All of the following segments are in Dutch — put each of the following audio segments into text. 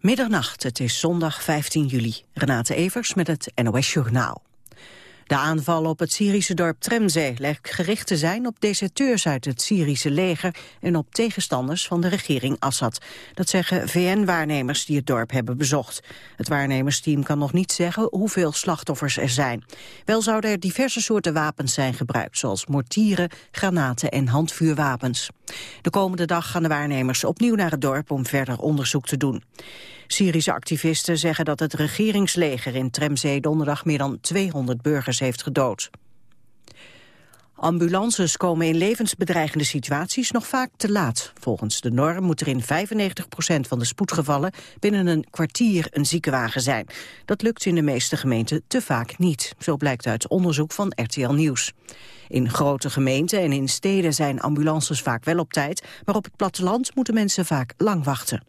Middernacht, het is zondag 15 juli. Renate Evers met het NOS Journaal. De aanval op het Syrische dorp Tremzee lijkt gericht te zijn op deserteurs uit het Syrische leger en op tegenstanders van de regering Assad. Dat zeggen VN-waarnemers die het dorp hebben bezocht. Het waarnemersteam kan nog niet zeggen hoeveel slachtoffers er zijn. Wel zouden er diverse soorten wapens zijn gebruikt, zoals mortieren, granaten en handvuurwapens. De komende dag gaan de waarnemers opnieuw naar het dorp om verder onderzoek te doen. Syrische activisten zeggen dat het regeringsleger in Tremzee donderdag meer dan 200 burgers heeft gedood. Ambulances komen in levensbedreigende situaties nog vaak te laat. Volgens de norm moet er in 95% van de spoedgevallen binnen een kwartier een ziekenwagen zijn. Dat lukt in de meeste gemeenten te vaak niet. Zo blijkt uit onderzoek van RTL Nieuws. In grote gemeenten en in steden zijn ambulances vaak wel op tijd, maar op het platteland moeten mensen vaak lang wachten.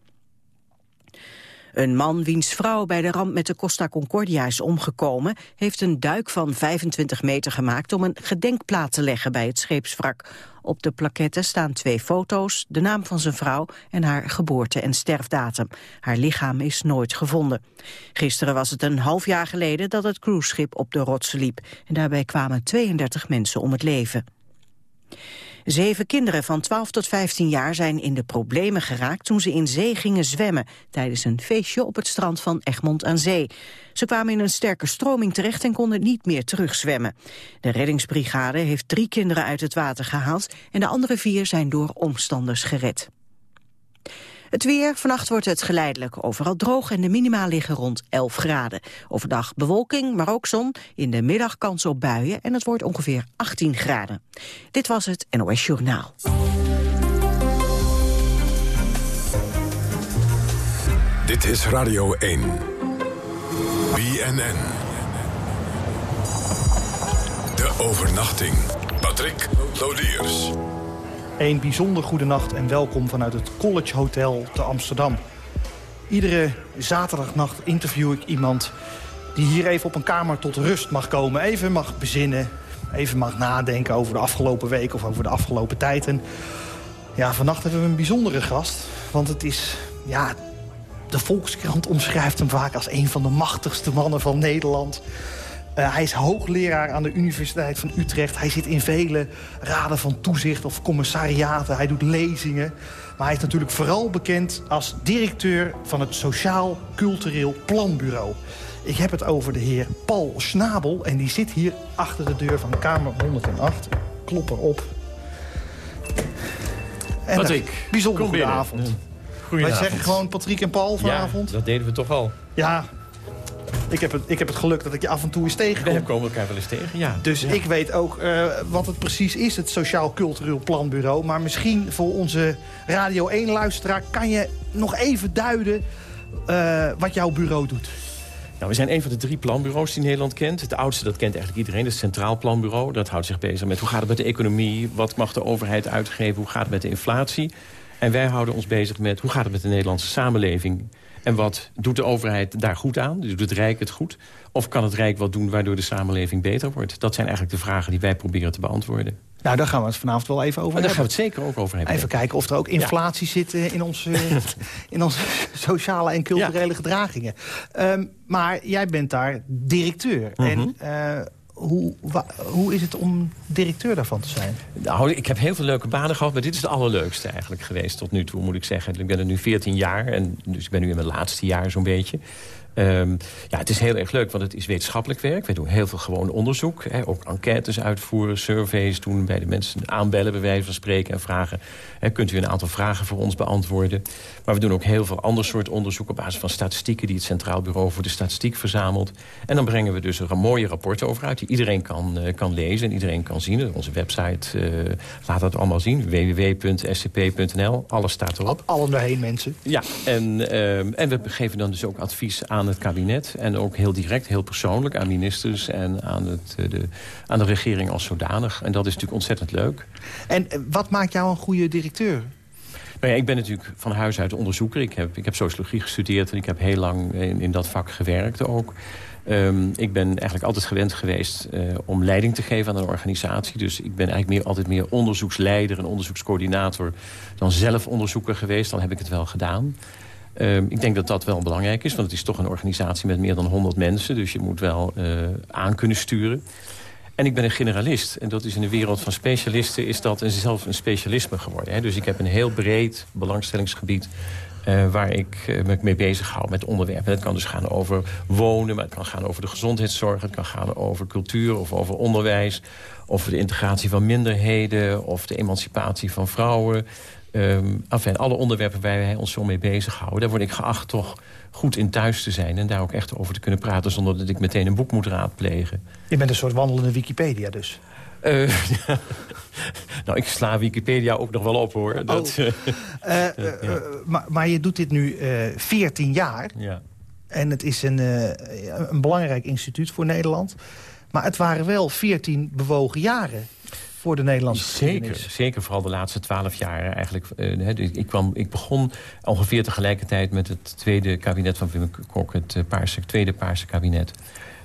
Een man wiens vrouw bij de ramp met de Costa Concordia is omgekomen... heeft een duik van 25 meter gemaakt om een gedenkplaat te leggen bij het scheepswrak. Op de plaquette staan twee foto's, de naam van zijn vrouw... en haar geboorte- en sterfdatum. Haar lichaam is nooit gevonden. Gisteren was het een half jaar geleden dat het cruiseschip op de rotsen liep. En daarbij kwamen 32 mensen om het leven. Zeven kinderen van 12 tot 15 jaar zijn in de problemen geraakt toen ze in zee gingen zwemmen tijdens een feestje op het strand van Egmond aan Zee. Ze kwamen in een sterke stroming terecht en konden niet meer terugzwemmen. De reddingsbrigade heeft drie kinderen uit het water gehaald en de andere vier zijn door omstanders gered. Het weer, vannacht wordt het geleidelijk overal droog en de minima liggen rond 11 graden. Overdag bewolking, maar ook zon. In de middag kans op buien en het wordt ongeveer 18 graden. Dit was het NOS Journaal. Dit is Radio 1. BNN. De overnachting. Patrick Lodiers. Een bijzonder goede nacht en welkom vanuit het College Hotel te Amsterdam. Iedere zaterdagnacht interview ik iemand die hier even op een kamer tot rust mag komen. Even mag bezinnen, even mag nadenken over de afgelopen week of over de afgelopen tijd. En ja, vannacht hebben we een bijzondere gast, want het is... Ja, de Volkskrant omschrijft hem vaak als een van de machtigste mannen van Nederland. Uh, hij is hoogleraar aan de Universiteit van Utrecht. Hij zit in vele raden van toezicht of commissariaten. Hij doet lezingen. Maar hij is natuurlijk vooral bekend als directeur van het Sociaal Cultureel Planbureau. Ik heb het over de heer Paul Snabel. En die zit hier achter de deur van kamer 108. Klop erop. En Patrick, bijzonder goede avond. Wij zeggen gewoon Patrick en Paul vanavond. Ja, dat deden we toch al. Ja, ik heb, het, ik heb het geluk dat ik je af en toe eens tegenkom. We komen elkaar wel eens tegen, ja. Dus ik weet ook uh, wat het precies is, het Sociaal Cultureel Planbureau. Maar misschien voor onze Radio 1-luisteraar kan je nog even duiden uh, wat jouw bureau doet. Nou, we zijn een van de drie planbureaus die Nederland kent. Het oudste, dat kent eigenlijk iedereen, het Centraal Planbureau. Dat houdt zich bezig met hoe gaat het met de economie... wat mag de overheid uitgeven, hoe gaat het met de inflatie... En wij houden ons bezig met hoe gaat het met de Nederlandse samenleving. En wat doet de overheid daar goed aan? Doet het Rijk het goed? Of kan het Rijk wat doen waardoor de samenleving beter wordt? Dat zijn eigenlijk de vragen die wij proberen te beantwoorden. Nou, daar gaan we het vanavond wel even over hebben. Daar gaan we het zeker ook over hebben. Even kijken of er ook inflatie zit eh, in onze, in onze sociale en culturele gedragingen. Um, maar jij bent daar directeur. En uh, hoe, hoe is het om directeur daarvan te zijn? Nou, ik heb heel veel leuke banen gehad, maar dit is de allerleukste eigenlijk geweest tot nu toe, moet ik zeggen. Ik ben er nu 14 jaar en dus ik ben nu in mijn laatste jaar zo'n beetje. Um, ja, het is heel erg leuk, want het is wetenschappelijk werk. We doen heel veel gewoon onderzoek. Hè, ook enquêtes uitvoeren, surveys doen, bij de mensen aanbellen... bij wijze van spreken en vragen... Hè, kunt u een aantal vragen voor ons beantwoorden. Maar we doen ook heel veel ander soort onderzoek... op basis van statistieken die het Centraal Bureau voor de Statistiek verzamelt. En dan brengen we dus er mooie rapporten over uit... die iedereen kan, uh, kan lezen en iedereen kan zien. Onze website uh, laat dat allemaal zien. www.scp.nl, alles staat erop. Allen doorheen, mensen. Ja, en, uh, en we geven dan dus ook advies aan het kabinet. En ook heel direct, heel persoonlijk aan ministers en aan, het, eh, de, aan de regering als zodanig. En dat is natuurlijk ontzettend leuk. En eh, wat maakt jou een goede directeur? Nou ja, ik ben natuurlijk van huis uit onderzoeker. Ik heb, ik heb sociologie gestudeerd en ik heb heel lang in, in dat vak gewerkt ook. Um, ik ben eigenlijk altijd gewend geweest uh, om leiding te geven aan een organisatie. Dus ik ben eigenlijk meer, altijd meer onderzoeksleider en onderzoekscoördinator... dan zelf onderzoeker geweest. Dan heb ik het wel gedaan. Ehm, ik denk dat dat wel belangrijk is, want het is toch een organisatie met meer dan 100 mensen. Dus je moet wel uh, aan kunnen sturen. En ik ben een generalist. En dat is in de wereld van specialisten is dat zelf een specialisme geworden. Hè? Dus ik heb een heel breed belangstellingsgebied... Uh, waar ik uh, me mee bezig hou met onderwerpen. Het kan dus gaan over wonen, maar het kan gaan over de gezondheidszorg... het kan gaan over cultuur of over onderwijs... over de integratie van minderheden... of de emancipatie van vrouwen. Um, enfin, alle onderwerpen waar wij ons zo mee bezighouden... daar word ik geacht toch goed in thuis te zijn... en daar ook echt over te kunnen praten... zonder dat ik meteen een boek moet raadplegen. Je bent een soort wandelende Wikipedia dus? Uh, nou, ik sla Wikipedia ook nog wel op, hoor. Oh. Dat, uh, uh, ja. maar, maar, je doet dit nu 14 jaar. Ja. En het is een, een belangrijk instituut voor Nederland. Maar het waren wel 14 bewogen jaren voor de Nederlandse zeker, Zeker, vooral de laatste twaalf jaar eigenlijk. Uh, ik, kwam, ik begon ongeveer tegelijkertijd met het tweede kabinet van Wim Kok... het uh, paarse, tweede Paarse kabinet.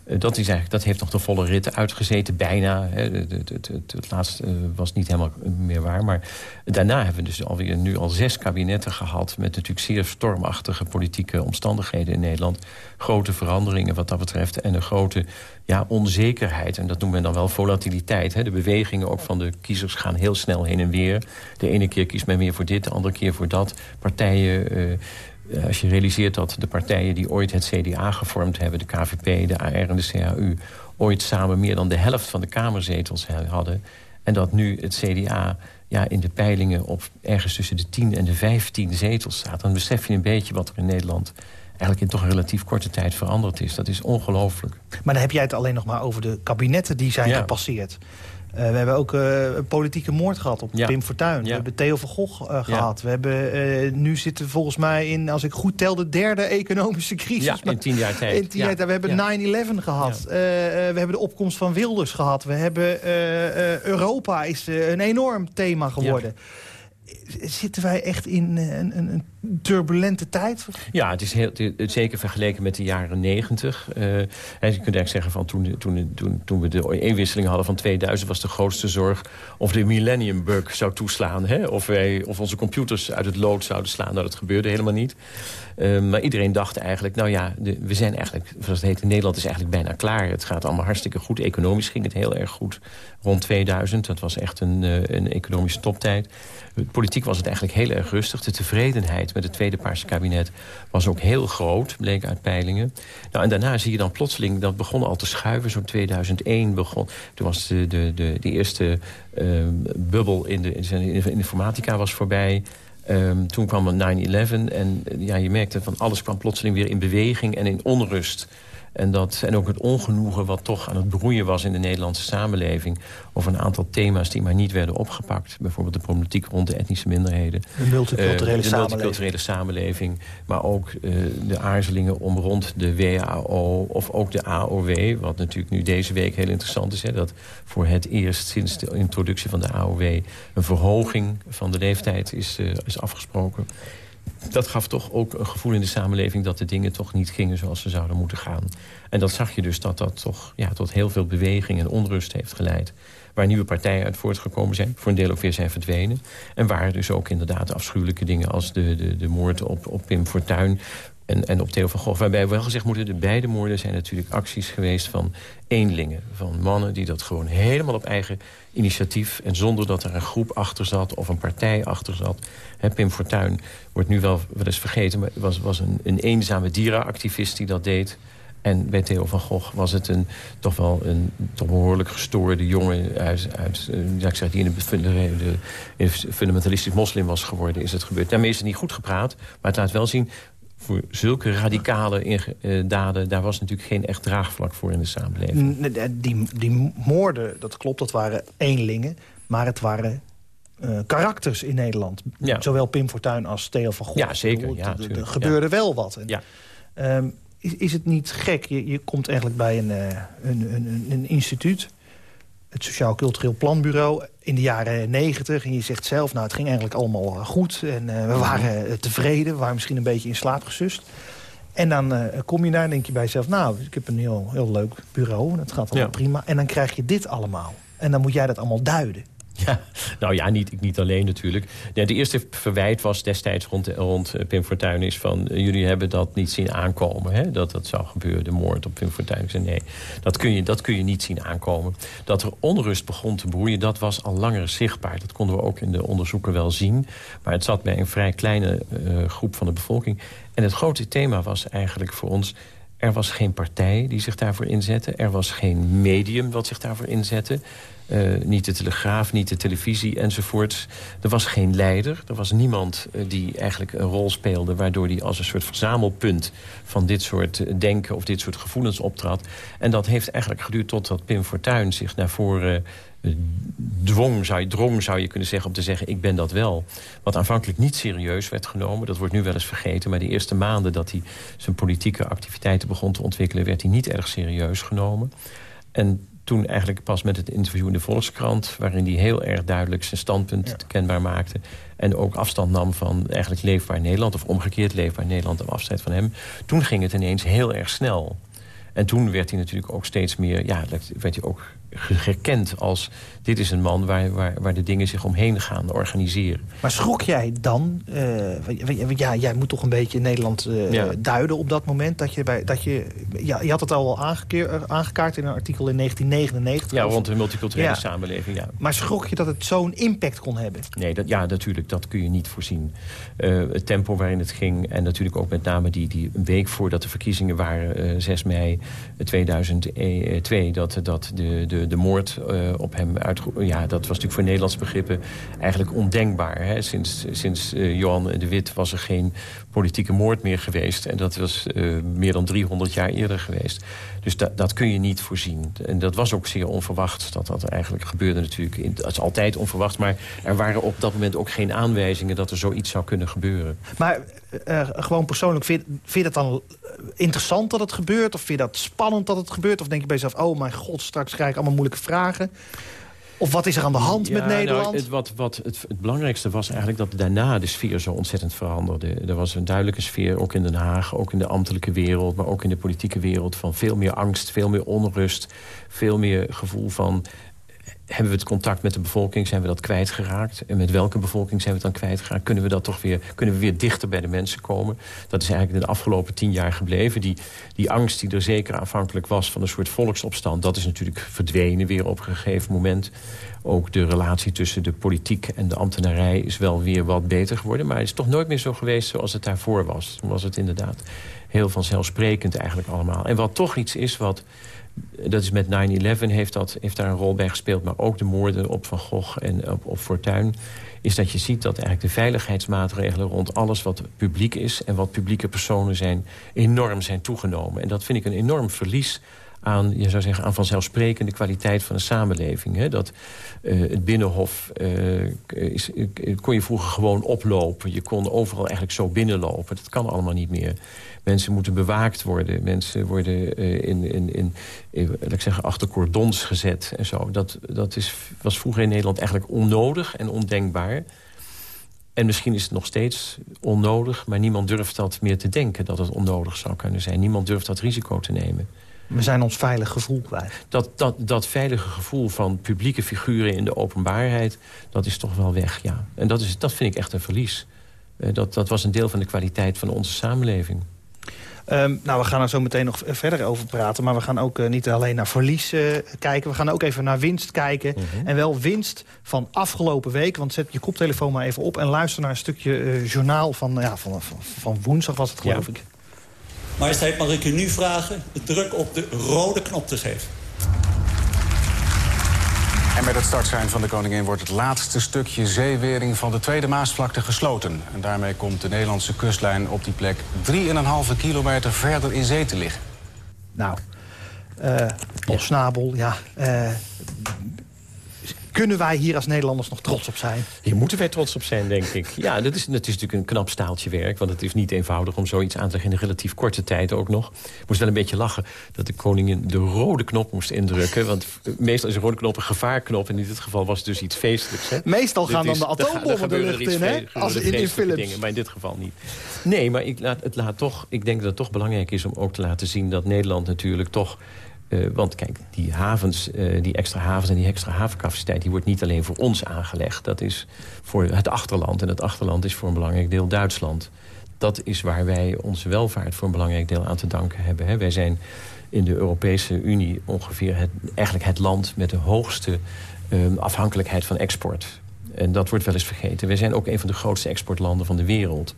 Uh, dat, is eigenlijk, dat heeft nog de volle rit uitgezeten, bijna. Het, het, het, het, laatste was niet helemaal meer waar. Maar daarna hebben we dus alweer nu al zes kabinetten gehad... met natuurlijk zeer stormachtige politieke omstandigheden in Nederland. Grote veranderingen wat dat betreft. En een grote ja, onzekerheid. En dat noemen we dan wel volatiliteit. Hè. De bewegingen ook van de kiezers gaan heel snel heen en weer. De ene keer kiest men meer voor dit, de andere keer voor dat. Partijen... Uh, als je realiseert dat de partijen die ooit het CDA gevormd hebben... de KVP, de AR en de CAU... ooit samen meer dan de helft van de Kamerzetels hadden... en dat nu het CDA ja, in de peilingen op ergens tussen de 10 en de 15 zetels staat... dan besef je een beetje wat er in Nederland eigenlijk in toch een relatief korte tijd veranderd is. Dat is ongelooflijk. Maar dan heb jij het alleen nog maar over de kabinetten die zijn gepasseerd. Uh, we hebben ook uh, een politieke moord gehad op Pim Fortuyn. We hebben Theo van Gogh uh, gehad. We hebben, nu zitten volgens mij in, als ik goed tel, de derde economische crisis. Ja, in tien jaar tijd. In tien jaar tijd. We hebben 9-11 gehad. we hebben de opkomst van Wilders gehad. We hebben Europa is een enorm thema geworden zitten wij echt in eh, een, een, een, turbulente tijd? Ja, het is heel, het, zeker vergeleken met de jaren negentig. Uh, je kunt eigenlijk zeggen van toen, toen, toen, we de eenwisseling hadden van 2000... was de grootste zorg of de millennium bug zou toeslaan. Hè? Of, wij, of onze computers uit het lood zouden slaan. Nou, dat gebeurde helemaal niet. Uh, maar iedereen dacht eigenlijk, nou ja, we zijn eigenlijk... zoals het heet Nederland is eigenlijk bijna klaar. Het gaat allemaal hartstikke goed. Economisch ging het heel erg goed rond 2000. Dat was echt een, uh, een economische toptijd. Politiek was het eigenlijk heel erg rustig. De tevredenheid met het tweede Paarse kabinet was ook heel groot, bleek uit peilingen. Nou, en daarna zie je dan plotseling, dat begon al te schuiven. Zo'n 2001 begon, toen was de, de, de, de eerste uh, bubbel in de, in de informatica was voorbij... Um, toen kwam 9-11 en ja, je merkte van alles kwam plotseling weer in beweging en in onrust. En, dat, en ook het ongenoegen wat toch aan het broeien was in de Nederlandse samenleving... over een aantal thema's die maar niet werden opgepakt. Bijvoorbeeld de problematiek rond de etnische minderheden. De multiculturele, uh, de multiculturele samenleving. Maar ook uh, de aarzelingen om rond de WAO of ook de AOW. Wat natuurlijk nu deze week heel interessant is. Hè, dat voor het eerst sinds de introductie van de AOW... een verhoging van de leeftijd is, uh, is afgesproken dat gaf toch ook een gevoel in de samenleving... dat de dingen toch niet gingen zoals ze zouden moeten gaan. En dat zag je dus dat dat toch ja, tot heel veel beweging en onrust heeft geleid. Waar nieuwe partijen uit voortgekomen zijn. Voor een deel ook weer zijn verdwenen. En waar dus ook inderdaad afschuwelijke dingen... als de, de, de moord op, op Pim Fortuyn en, en op Theo van Gogh. Waarbij wel gezegd moeten, de beide moorden zijn natuurlijk acties geweest van eenlingen. Van mannen die dat gewoon helemaal op eigen initiatief... en zonder dat er een groep achter zat of een partij achter zat. Pim Fortuyn wordt nu wel, wel eens vergeten... maar was, was een, een eenzame dierenactivist die dat deed... En bij Theo van Gogh was het een, toch wel een toch behoorlijk gestoorde jongen... Uit, uit, eh, ik zeg, die in de fundamentalistisch moslim was geworden, is het gebeurd. Daarmee is het niet goed gepraat, maar het laat wel zien voor zulke radicale uh, daden... daar was natuurlijk geen echt draagvlak voor in de samenleving. Die, die moorden, dat klopt, dat waren eenlingen. Maar het waren uh, karakters in Nederland. Ja. Zowel Pim Fortuyn als Theo van Gogh. Ja, zeker. Ja, er gebeurde wel wat. En, ja. Um, is, is het niet gek? Je, je komt eigenlijk bij een, uh, een, een, een instituut het Sociaal Cultureel Planbureau in de jaren negentig. En je zegt zelf, nou, het ging eigenlijk allemaal eh, goed. En uh, we waren uh, tevreden, we waren misschien een beetje in slaap gesust. En dan uh, kom je daar en denk je bij jezelf... nou, ik heb een heel, heel leuk bureau het gaat allemaal ja. prima. En dan krijg je dit allemaal. En dan moet jij dat allemaal duiden. Ja, nou ja, niet, niet alleen natuurlijk. Ja, de eerste verwijt was destijds rond, rond eh, Pim Fortuyn... is van, eh, jullie hebben dat niet zien aankomen. Hè? Dat dat zou gebeuren, de moord op Pim Fortuyn. Zei, nee, dat kun, je, dat kun je niet zien aankomen. Dat er onrust begon te broeien, dat was al langer zichtbaar. Dat konden we ook in de onderzoeken wel zien. Maar het zat bij een vrij kleine uh, groep van de bevolking. En het grote thema was eigenlijk voor ons... Er was geen partij die zich daarvoor inzette. Er was geen medium wat zich daarvoor inzette. Uh, niet de Telegraaf, niet de televisie enzovoort. Er was geen leider. Er was niemand uh, die eigenlijk een rol speelde... waardoor die als een soort verzamelpunt van dit soort denken... of dit soort gevoelens optrad. En dat heeft eigenlijk geduurd totdat Pim Fortuyn zich naar voren dwong, zou je, drong, zou je kunnen zeggen... om te zeggen, ik ben dat wel. Wat aanvankelijk niet serieus werd genomen. Dat wordt nu wel eens vergeten. Maar de eerste maanden dat hij zijn politieke activiteiten begon te ontwikkelen... werd hij niet erg serieus genomen. En toen eigenlijk pas met het interview in de Volkskrant... waarin hij heel erg duidelijk zijn standpunt ja. kenbaar maakte... en ook afstand nam van eigenlijk Leefbaar Nederland... of omgekeerd Leefbaar Nederland en afscheid van hem. Toen ging het ineens heel erg snel. En toen werd hij natuurlijk ook steeds meer... ja, werd hij ook gekend als... dit is een man waar, waar, waar de dingen zich omheen gaan organiseren. Maar schrok jij dan? Uh, ja, jij moet toch een beetje Nederland uh, ja. duiden op dat moment. Dat je, bij, dat je, ja, je had het al aangekaart in een artikel in 1999. Ja, rond de multiculturele ja. samenleving, ja. Maar schrok je dat het zo'n impact kon hebben? Nee, dat, ja, natuurlijk. Dat kun je niet voorzien. Uh, het tempo waarin het ging en natuurlijk ook met name die, die een week voordat de verkiezingen waren... 6 mei 2002, dat, dat de, de de, moord uh, op hem uit... Ja, dat was natuurlijk voor Nederlands begrippen eigenlijk ondenkbaar. Hè? Sinds, sinds uh, Johan de Wit was er geen politieke moord meer geweest. En dat was meer dan 300 jaar eerder geweest. Dus da dat kun je niet voorzien. En dat was ook zeer onverwacht. Dat dat eigenlijk gebeurde natuurlijk. In, dat is altijd onverwacht. Maar er waren op dat moment ook geen aanwijzingen... dat er zoiets zou kunnen gebeuren. Maar gewoon persoonlijk, vind, vind je dat dan interessant dat het gebeurt? Of vind je dat spannend dat het gebeurt? Of denk je bij jezelf, oh mijn god, straks krijg ik allemaal moeilijke vragen? Of wat is er aan de hand ja, met Nederland? Nou, het, wat, wat het, het, belangrijkste was eigenlijk dat daarna de sfeer zo ontzettend veranderde. Er was een duidelijke sfeer, ook in Den Haag, ook in de ambtelijke wereld... maar ook in de politieke wereld, van veel meer angst, veel meer onrust... veel meer gevoel van hebben we het contact met de bevolking, zijn we dat kwijtgeraakt? En met welke bevolking zijn we het dan kwijtgeraakt? Kunnen we, dat toch weer, kunnen we weer dichter bij de mensen komen? Dat is eigenlijk de afgelopen tien jaar gebleven. Die, die angst die er zeker aanvankelijk was van een soort volksopstand... dat is natuurlijk verdwenen weer op een gegeven moment. Ook de relatie tussen de politiek en de ambtenarij is wel weer wat beter geworden. Maar het is toch nooit meer zo geweest zoals het daarvoor was. Toen was het inderdaad heel vanzelfsprekend eigenlijk allemaal. En wat toch iets is wat dat is met 9-11 heeft, dat, heeft daar een rol bij gespeeld. Maar ook de moorden op Van Gogh en op, op Fortuyn. Is dat je ziet dat eigenlijk de veiligheidsmaatregelen rond alles wat publiek is... en wat publieke personen zijn, enorm zijn toegenomen. En dat vind ik een enorm verlies aan, je zou zeggen, aan vanzelfsprekende kwaliteit van een samenleving. Hè? Dat uh, het Binnenhof uh, is, kon je vroeger gewoon oplopen. Je kon overal eigenlijk zo binnenlopen. Dat kan allemaal niet meer. Mensen moeten bewaakt worden. Mensen worden in, in, in, ik zeggen, achter cordons gezet en zo. Dat, dat is, was vroeger in Nederland eigenlijk onnodig en ondenkbaar. En misschien is het nog steeds onnodig... maar niemand durft dat meer te denken dat het onnodig zou kunnen zijn. Niemand durft dat risico te nemen. We zijn ons veilig gevoel kwijt. Dat, dat, dat veilige gevoel van publieke figuren in de openbaarheid... dat is toch wel weg, ja. En dat, is, dat vind ik echt een verlies. Uh, dat, dat was een deel van de kwaliteit van onze samenleving. Um, nou, we gaan er zo meteen nog verder over praten. Maar we gaan ook uh, niet alleen naar verlies uh, kijken. We gaan ook even naar winst kijken. -hmm. En wel winst van afgelopen week. Want zet je koptelefoon maar even op en luister naar een stukje uh, journaal van, ja, van, van, van, woensdag was het geloof ja. ik. Majesteit, mag ik u nu vragen de druk op de rode knop te geven? En met het startsein van de koningin wordt het laatste stukje zeewering van de Tweede Maasvlakte gesloten. En daarmee komt de Nederlandse kustlijn op die plek 3,5 kilometer verder in zee te liggen. Nou, uh, ja, uh, kunnen wij hier als Nederlanders nog trots op zijn? Hier moeten wij trots op zijn, denk ik. Ja, dat is, dat is natuurlijk een knap staaltje werk. Want het is niet eenvoudig om zoiets aan te leggen in een relatief korte tijd ook nog. Ik moest wel een beetje lachen dat de koningin de rode knop moest indrukken. Want meestal is een rode knop een gevaarknop. En in dit geval was het dus iets feestelijks. Hè? Meestal gaan dan de atoombommen de lucht in, hè? Als in, in films. Dingen, maar in dit geval niet. Nee, maar ik laat, het laat toch, ik denk dat het toch belangrijk is om ook te laten zien... dat Nederland natuurlijk toch want kijk, die havens, die extra havens en die extra havencapaciteit... die wordt niet alleen voor ons aangelegd. Dat is voor het achterland. En het achterland is voor een belangrijk deel Duitsland. Dat is waar wij onze welvaart voor een belangrijk deel aan te danken hebben. Hè. Wij zijn in de Europese Unie ongeveer het, eigenlijk het land... met de hoogste ehm, afhankelijkheid van export. En dat wordt wel eens vergeten. Wij zijn ook een van de grootste exportlanden van de wereld.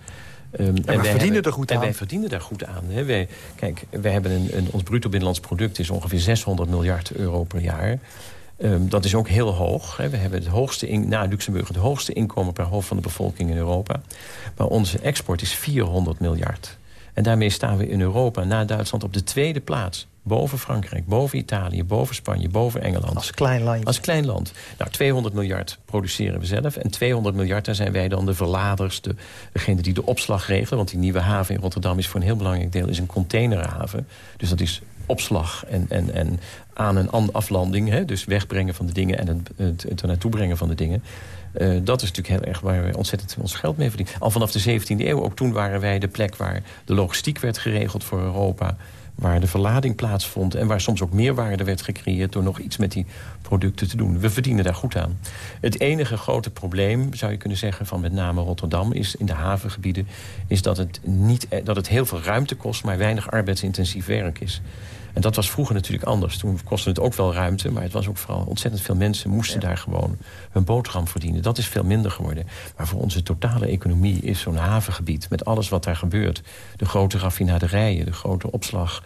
Um, en, wij verdienen hebben, er goed aan. En wij verdienen daar goed aan. Hè. Wij, kijk, wij hebben een, een, ons bruto binnenlands product is ongeveer 600 miljard euro per jaar. Um, dat is ook heel hoog. Hè. We hebben het hoogste in, na Luxemburg het hoogste inkomen per hoofd van de bevolking in Europa. Maar onze export is 400 miljard. En daarmee staan we in Europa na Duitsland op de tweede plaats. Boven Frankrijk, boven Italië, boven Spanje, boven Engeland. Als klein land. Als klein land. Nou, 200 miljard produceren we zelf. En 200 miljard, daar zijn wij dan de verladers. De, degene die de opslag regelen. Want die nieuwe haven in Rotterdam is voor een heel belangrijk deel... is een containerhaven. Dus dat is opslag en, en, en aan- en aflanding. Hè? Dus wegbrengen van de dingen en het, het, het er naartoe brengen van de dingen. Uh, dat is natuurlijk heel erg waar wij ontzettend ons geld mee verdienen. Al vanaf de 17e eeuw, ook toen waren wij de plek waar de logistiek werd geregeld voor Europa waar de verlading plaatsvond... en waar soms ook meerwaarde werd gecreëerd... door nog iets met die producten te doen. We verdienen daar goed aan. Het enige grote probleem, zou je kunnen zeggen... van met name Rotterdam, is in de havengebieden... is dat het, niet, dat het heel veel ruimte kost... maar weinig arbeidsintensief werk is. En dat was vroeger natuurlijk anders. Toen kostte het ook wel ruimte, maar het was ook vooral ontzettend veel mensen moesten daar gewoon hun boterham verdienen. Dat is veel minder geworden. Maar voor onze totale economie is zo'n havengebied met alles wat daar gebeurt. De grote raffinaderijen, de grote opslag,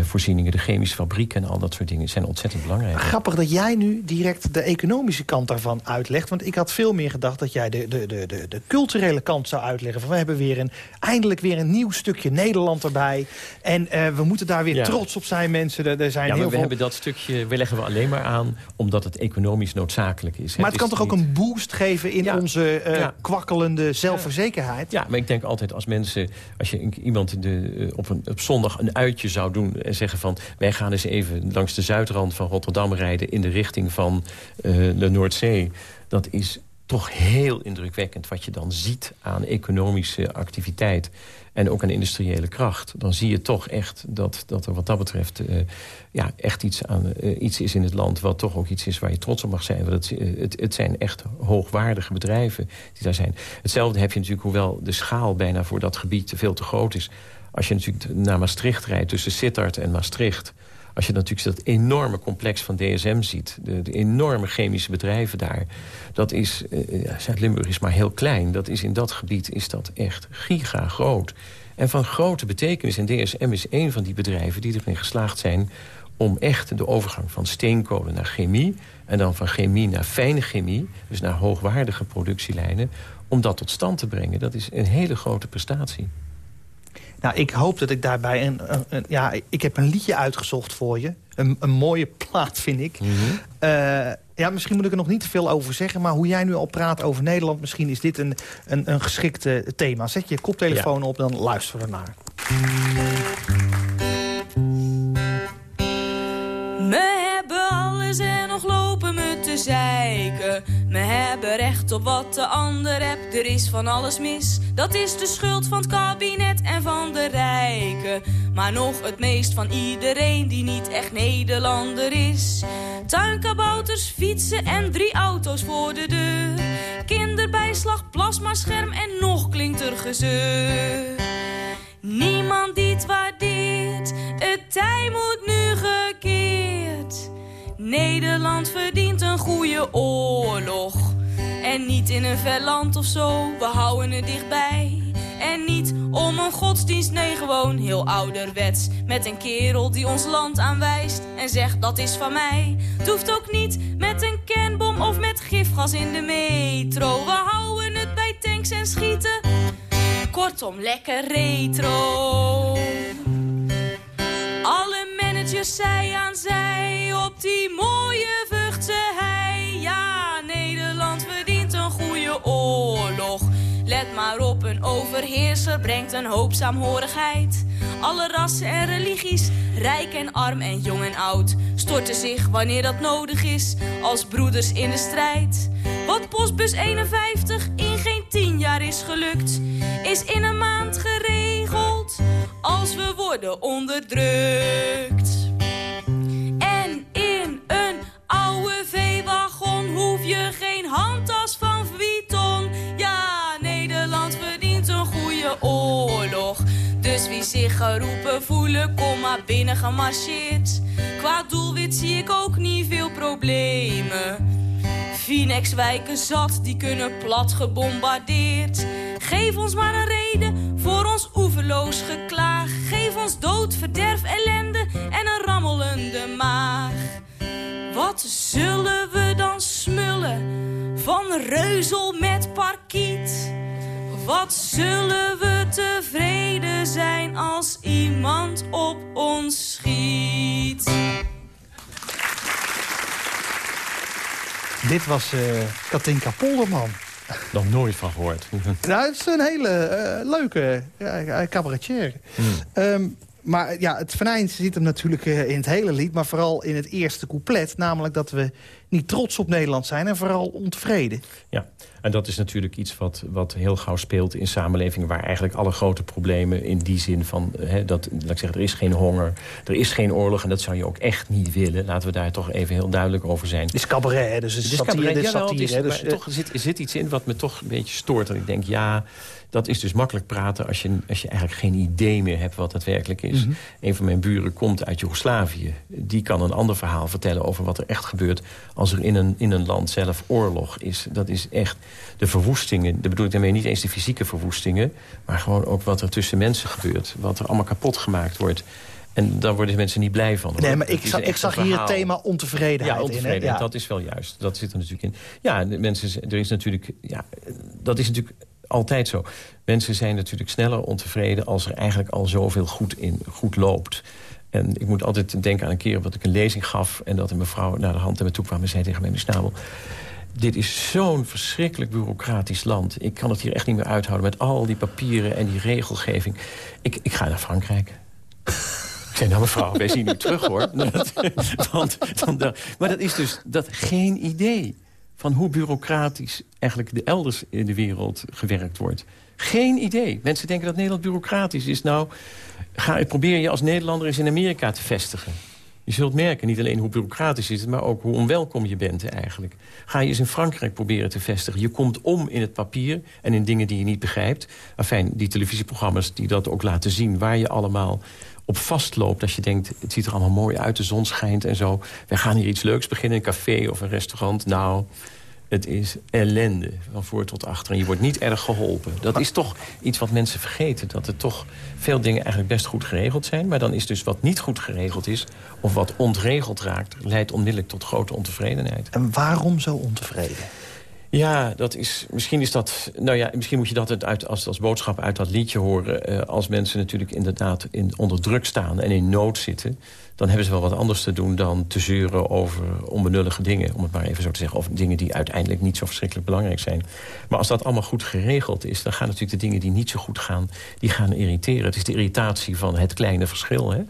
voorzieningen, de chemische fabrieken en al dat soort dingen zijn ontzettend belangrijk. Grappig dat jij nu direct de economische kant daarvan uitlegt. Want ik had veel meer gedacht dat jij de, de, de, de, de culturele kant zou uitleggen. Van we hebben weer een, eindelijk weer een nieuw stukje Nederland erbij. En uh, we moeten daar weer trots op zijn, mensen. Er, er zijn ja, heel we veel... hebben dat stukje, we leggen we alleen maar aan omdat het economisch noodzakelijk is. Maar het, het kan toch ook een boost geven in ja. onze uh, ja. kwakkelende zelfverzekerheid? Ja, maar ik denk altijd als mensen, als je iemand de, op, een, op zondag een uitje zou doen en zeggen van... wij gaan eens even langs de zuidrand van Rotterdam rijden... in de richting van uh, de Noordzee. Dat is toch heel indrukwekkend wat je dan ziet aan economische activiteit... en ook aan industriële kracht. Dan zie je toch echt dat, dat er wat dat betreft uh, ja, echt iets, aan, uh, iets is in het land... wat toch ook iets is waar je trots op mag zijn. Want het, het, het zijn echt hoogwaardige bedrijven die daar zijn. Hetzelfde heb je natuurlijk, hoewel de schaal bijna voor dat gebied veel te groot is als je natuurlijk naar Maastricht rijdt, tussen Sittard en Maastricht... als je natuurlijk dat enorme complex van DSM ziet... de, enorme chemische bedrijven daar... dat is, uh, Zuid-Limburg is maar heel klein. Dat is in dat gebied is dat echt giga groot. En van grote betekenis. En DSM is een van die bedrijven die erin geslaagd zijn... om echt de overgang van steenkolen naar chemie... en dan van chemie naar fijne chemie... dus naar hoogwaardige productielijnen... om dat tot stand te brengen. Dat is een hele grote prestatie. Nou, ik hoop dat ik daarbij... Een, een, een, ja, ik heb een liedje uitgezocht voor je. Een, een mooie plaat, vind ik. Mm -hmm. uh, ja, misschien moet ik er nog niet te veel over zeggen... maar hoe jij nu al praat over Nederland... misschien is dit een, een, een geschikt uh, thema. Zet je koptelefoon ja. op, dan luister ernaar. Me hebben alles en nog lopen me te zeiken. Me hebben recht op wat de ander hebt. Er is van alles mis. Dat is de schuld van het kabinet en van de rijken. Maar nog het meest van iedereen die niet echt Nederlander is. Tuinkabouters, fietsen en drie auto's voor de deur. Kinderbijslag, plasmascherm en nog klinkt er gezeur. Niemand Nederland verdient een goede oorlog. En niet in een ver land of zo, we houden het dichtbij. En niet om een godsdienst, nee gewoon heel ouderwets. Met een kerel die ons land aanwijst en zegt dat is van mij. Het hoeft ook niet met een kernbom of met gifgas in de metro. We houden het bij tanks en schieten. Kortom, lekker retro. Alle managers zij aan zij die mooie Vuchtse hei. Ja, Nederland verdient een goede oorlog. Let maar op, een overheerser brengt een hoop saamhorigheid. Alle rassen en religies, rijk en arm en jong en oud... storten zich wanneer dat nodig is, als broeders in de strijd. Wat postbus 51 in geen tien jaar is gelukt... is in een maand geregeld, als we worden onderdrukt. je geen handtas van Vuitton. Ja, Nederland verdient een goede oorlog. Dus wie zich geroepen voelen, kom maar binnen gemarcheerd. Qua doelwit zie ik ook niet veel problemen. Phoenix-wijken zat, die kunnen plat gebombardeerd. Geef ons maar een reden voor ons oeverloos geklaag. Geef ons dood, verderf, ellende en een rammelende maag. Wat zullen we dan smullen van reuzel met parkiet? Wat zullen we tevreden zijn als iemand op ons schiet? Dit was uh, Katinka Polderman. Nog nooit van gehoord. nou, het is een hele uh, leuke uh, cabaretier. Um, maar ja, het venijn zit hem natuurlijk eh, in het hele lied... maar vooral in het eerste couplet. Namelijk dat we niet trots op Nederland zijn en vooral ontevreden. Ja, en dat is natuurlijk iets wat, wat heel gauw speelt in samenlevingen... waar eigenlijk alle grote problemen in die zin van... Hè, dat, laat ik zeggen, er is geen honger, er is geen oorlog... en dat zou je ook echt niet willen. Laten we daar toch even heel duidelijk over zijn. Het is cabaret, dus het is, satire. ja, satire, dus, toch zit, zit iets in wat me toch een beetje stoort. Dat ik denk, ja dat is dus makkelijk praten als je, als je eigenlijk geen idee meer hebt wat daadwerkelijk is. Mm Een van mijn buren komt uit Joegoslavië. Die kan een ander verhaal vertellen over wat er echt gebeurt... als er in een, in een land zelf oorlog is. Dat is echt de verwoestingen. Dat bedoel ik daarmee niet eens de fysieke verwoestingen... maar gewoon ook wat er tussen mensen gebeurt. Wat er allemaal kapot gemaakt wordt. En daar worden mensen niet blij van. Nee, maar ik, zag, ik zag hier het thema ontevredenheid ja, ontevredenheid, in. Ja. Dat is wel juist. Dat zit er natuurlijk in. Ja, mensen, er is natuurlijk... Ja, dat is natuurlijk altijd zo. Mensen zijn natuurlijk sneller ontevreden... als er eigenlijk al zoveel goed, in, goed loopt. En ik moet altijd denken aan een keer wat ik een lezing gaf... en dat een mevrouw naar de hand en me toe kwam en zei tegen mij... meneer Snabel, dit is zo'n verschrikkelijk bureaucratisch land. Ik kan het hier echt niet meer uithouden met al die papieren en die regelgeving. Ik, ik ga naar Frankrijk. Ik zei, nou mevrouw, wij zien u terug hoor. want, maar dat is dus dat geen idee van hoe bureaucratisch eigenlijk de elders in de wereld gewerkt wordt. Geen idee. Mensen denken dat Nederland bureaucratisch is. Nou, ga, probeer je als Nederlander eens in Amerika te vestigen. Je zult merken, niet alleen hoe bureaucratisch is het... maar ook hoe onwelkom je bent eigenlijk. Ga je eens in Frankrijk proberen te vestigen. Je komt om in het papier en in dingen die je niet begrijpt. Enfin, die televisieprogramma's die dat ook laten zien... waar je allemaal op vastloopt. Als je denkt, het ziet er allemaal mooi uit, de zon schijnt en zo. Wij gaan hier iets leuks beginnen, een café of een restaurant. Nou, het is ellende van voor tot achter. En je wordt niet erg geholpen. Dat is toch iets wat mensen vergeten. Dat er toch veel dingen eigenlijk best goed geregeld zijn. Maar dan is dus wat niet goed geregeld is... of wat ontregeld raakt, leidt onmiddellijk tot grote ontevredenheid. En waarom zo ontevreden? Ja, dat is, misschien is dat... Nou ja, misschien moet je dat uit, als, als boodschap uit dat liedje horen... Eh, als mensen natuurlijk inderdaad in, onder druk staan en in nood zitten... dan hebben ze wel wat anders te doen dan te zeuren over onbenullige dingen. Om het maar even zo te zeggen. Of dingen die uiteindelijk niet zo verschrikkelijk belangrijk zijn. Maar als dat allemaal goed geregeld is... dan gaan natuurlijk de dingen die niet zo goed gaan, die gaan irriteren. Het is de irritatie van het kleine verschil, hè?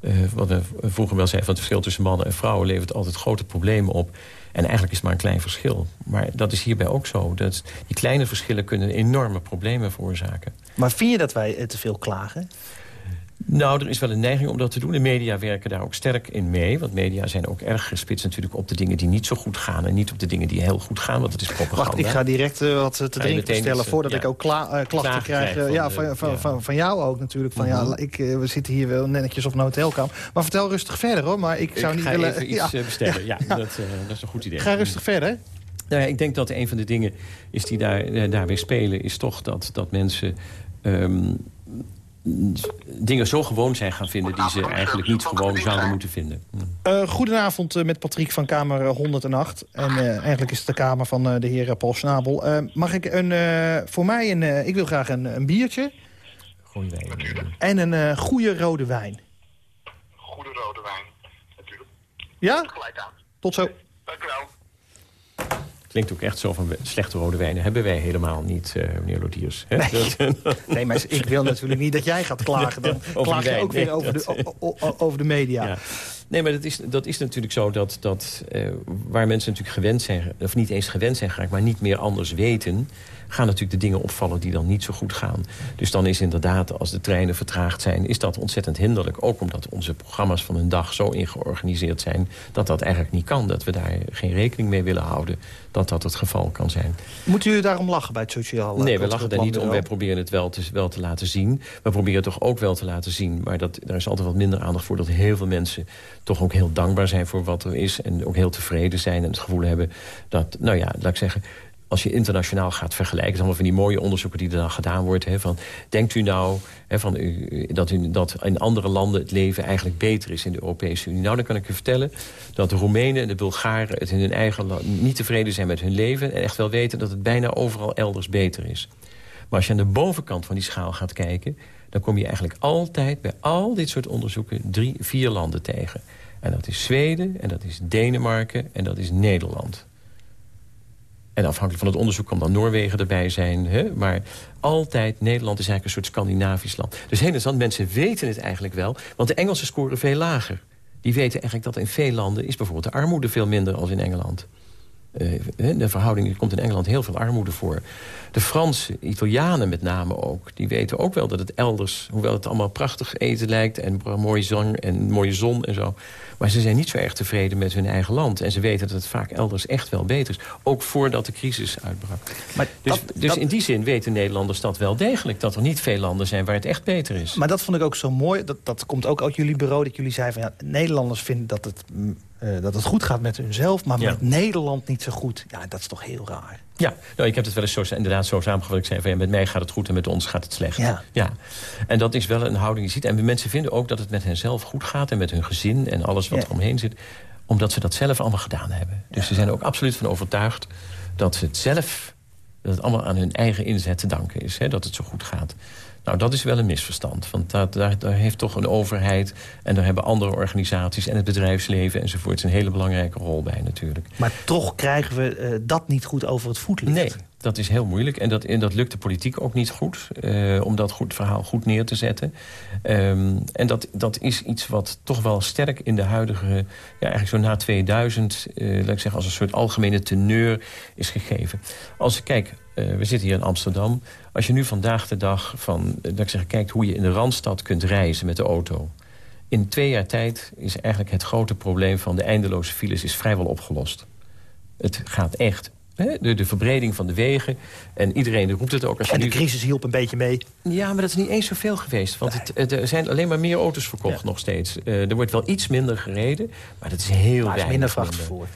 Uh, wat we vroeger wel zei van het verschil tussen mannen en vrouwen... levert altijd grote problemen op. En eigenlijk is het maar een klein verschil. Maar dat is hierbij ook zo. Dat die kleine verschillen kunnen enorme problemen veroorzaken. Maar vind je dat wij te veel klagen? Nou, er is wel een neiging om dat te doen. De media werken daar ook sterk in mee. Want media zijn ook erg gespitst natuurlijk op de dingen die niet zo goed gaan... en niet op de dingen die heel goed gaan, want het is propaganda. Wacht, ik ga direct uh, wat te drinken stellen... voordat ik ook kla uh, klachten krijg. Uh, ja, van, van, van, van, jou ook natuurlijk. Van, ja, mhm. ik, we zitten hier wel netjes op een hotelkamer. Maar vertel rustig verder, hoor. Maar ik zou ik niet ga willen... even iets bestellen. Ja, Dat, dat, is een goed idee. Ga rustig verder. Nou ja, ik denk dat een van de dingen is die daar, daarbij spelen... is toch dat, dat mensen... Um, dingen zo gewoon zijn gaan vinden... die ze eigenlijk niet gewoon zouden moeten vinden. Uh, goedenavond uh, met Patrick van Kamer 108. En uh, eigenlijk is het de Kamer van de heer Paul Snabel. mag ik een, voor mij een... ik wil graag een, een biertje. Goeie wijn. En een goede rode wijn. Goede rode wijn, natuurlijk. Ja? Tot zo. Dank u wel. Klinkt ook echt zo van slechte rode wijnen hebben wij helemaal niet, uh, meneer Lodiers. Nee. nee. maar ik wil natuurlijk niet dat jij gaat klagen. Dan klaag je ook weer over, de, over de media. Ja. Nee, maar dat is, dat is natuurlijk zo dat, dat uh, waar mensen natuurlijk gewend zijn... of niet eens gewend zijn geraakt, maar niet meer anders weten gaan natuurlijk de dingen opvallen die dan niet zo goed gaan. Dus dan is inderdaad, als de treinen vertraagd zijn... is dat ontzettend hinderlijk. Ook omdat onze programma's van een dag zo ingeorganiseerd zijn... dat dat eigenlijk niet kan. Dat we daar geen rekening mee willen houden dat dat het geval kan zijn. Moet u daarom lachen bij het sociaal Nee, we lachen er niet om. Wij proberen het wel te, wel te laten zien. We proberen het toch ook wel te laten zien. Maar dat, daar is altijd wat minder aandacht voor... dat heel veel mensen toch ook heel dankbaar zijn voor wat er is... en ook heel tevreden zijn en het gevoel hebben dat... nou ja, laat ik zeggen als je internationaal gaat vergelijken... allemaal van die mooie onderzoeken die er dan gedaan wordt... Hè, van, denkt u nou hè, van, u, dat, u, dat in andere landen het leven eigenlijk beter is in de Europese Unie? Nou, dan kan ik u vertellen dat de Roemenen en de Bulgaren... het in hun eigen land niet tevreden zijn met hun leven... en echt wel weten dat het bijna overal elders beter is. Maar als je aan de bovenkant van die schaal gaat kijken... dan kom je eigenlijk altijd bij al dit soort onderzoeken... drie, vier landen tegen. En dat is Zweden, en dat is Denemarken en dat is Nederland. En afhankelijk van het onderzoek kan dan Noorwegen erbij zijn. Hè? Maar altijd, Nederland is eigenlijk een soort Scandinavisch land. Dus heel interessant, mensen weten het eigenlijk wel. Want de Engelsen scoren veel lager. Die weten eigenlijk dat in veel landen is bijvoorbeeld de armoede veel minder als in Engeland. Uh, de verhouding, er komt in Engeland heel veel armoede voor. De Fransen, Italianen met name ook, die weten ook wel dat het elders... hoewel het allemaal prachtig eten lijkt en mooie zang en mooie zon en zo... Maar ze zijn niet zo erg tevreden met hun eigen land. En ze weten dat het vaak elders echt wel beter is. Ook voordat de crisis uitbrak. Maar dus dus in die zin weten Nederlanders dat wel degelijk. Dat er niet veel landen zijn waar het echt beter is. Maar dat vond ik ook zo mooi. Dat, dat komt ook uit jullie bureau. Dat jullie zeiden van ja, Nederlanders vinden dat het, uh, dat het goed gaat met hunzelf. Maar met Nederland niet zo goed. Ja, dat is toch heel raar. Ja, nou, ik heb het wel eens zo, inderdaad zo samengevat. Ik zei van ja, met mij gaat het goed en met ons gaat het slecht. Ja. ja. En dat is wel een houding die je ziet. En mensen vinden ook dat het met hen zelf goed gaat... en met hun gezin en alles wat er omheen zit. Omdat ze dat zelf allemaal gedaan hebben. Dus ze zijn er ook absoluut van overtuigd dat ze het zelf... dat het allemaal aan hun eigen inzet te danken is. Hè, dat het zo goed gaat. Nou, dat is wel een misverstand. Want daar, daar, daar, heeft toch een overheid... en daar hebben andere organisaties en het bedrijfsleven enzovoort... een hele belangrijke rol bij natuurlijk. Maar toch krijgen we uh, dat niet goed over het voetlicht. Nee, dat is heel moeilijk. En dat, en dat lukt de politiek ook niet goed. Uh, om dat goed verhaal goed neer te zetten. Um, en dat, dat is iets wat toch wel sterk in de huidige... ja, eigenlijk zo na 2000, uh, laat ik zeggen... als een soort algemene teneur is gegeven. Als ik kijk uh, we zitten hier in Amsterdam. Als je nu vandaag de dag van, dat ik zeg, kijkt hoe je in de Randstad kunt reizen met de auto. In twee jaar tijd is eigenlijk het grote probleem van de eindeloze files is vrijwel opgelost. Het gaat echt de, de, verbreding van de wegen. En iedereen roept het ook. Als je en de crisis hielp een beetje mee. Ja, maar dat is niet eens zoveel geweest. Want het, er zijn alleen maar meer auto's verkocht nog steeds. Uh, er wordt wel iets minder gereden. Maar dat is heel maar weinig. minder vrachtvervoer.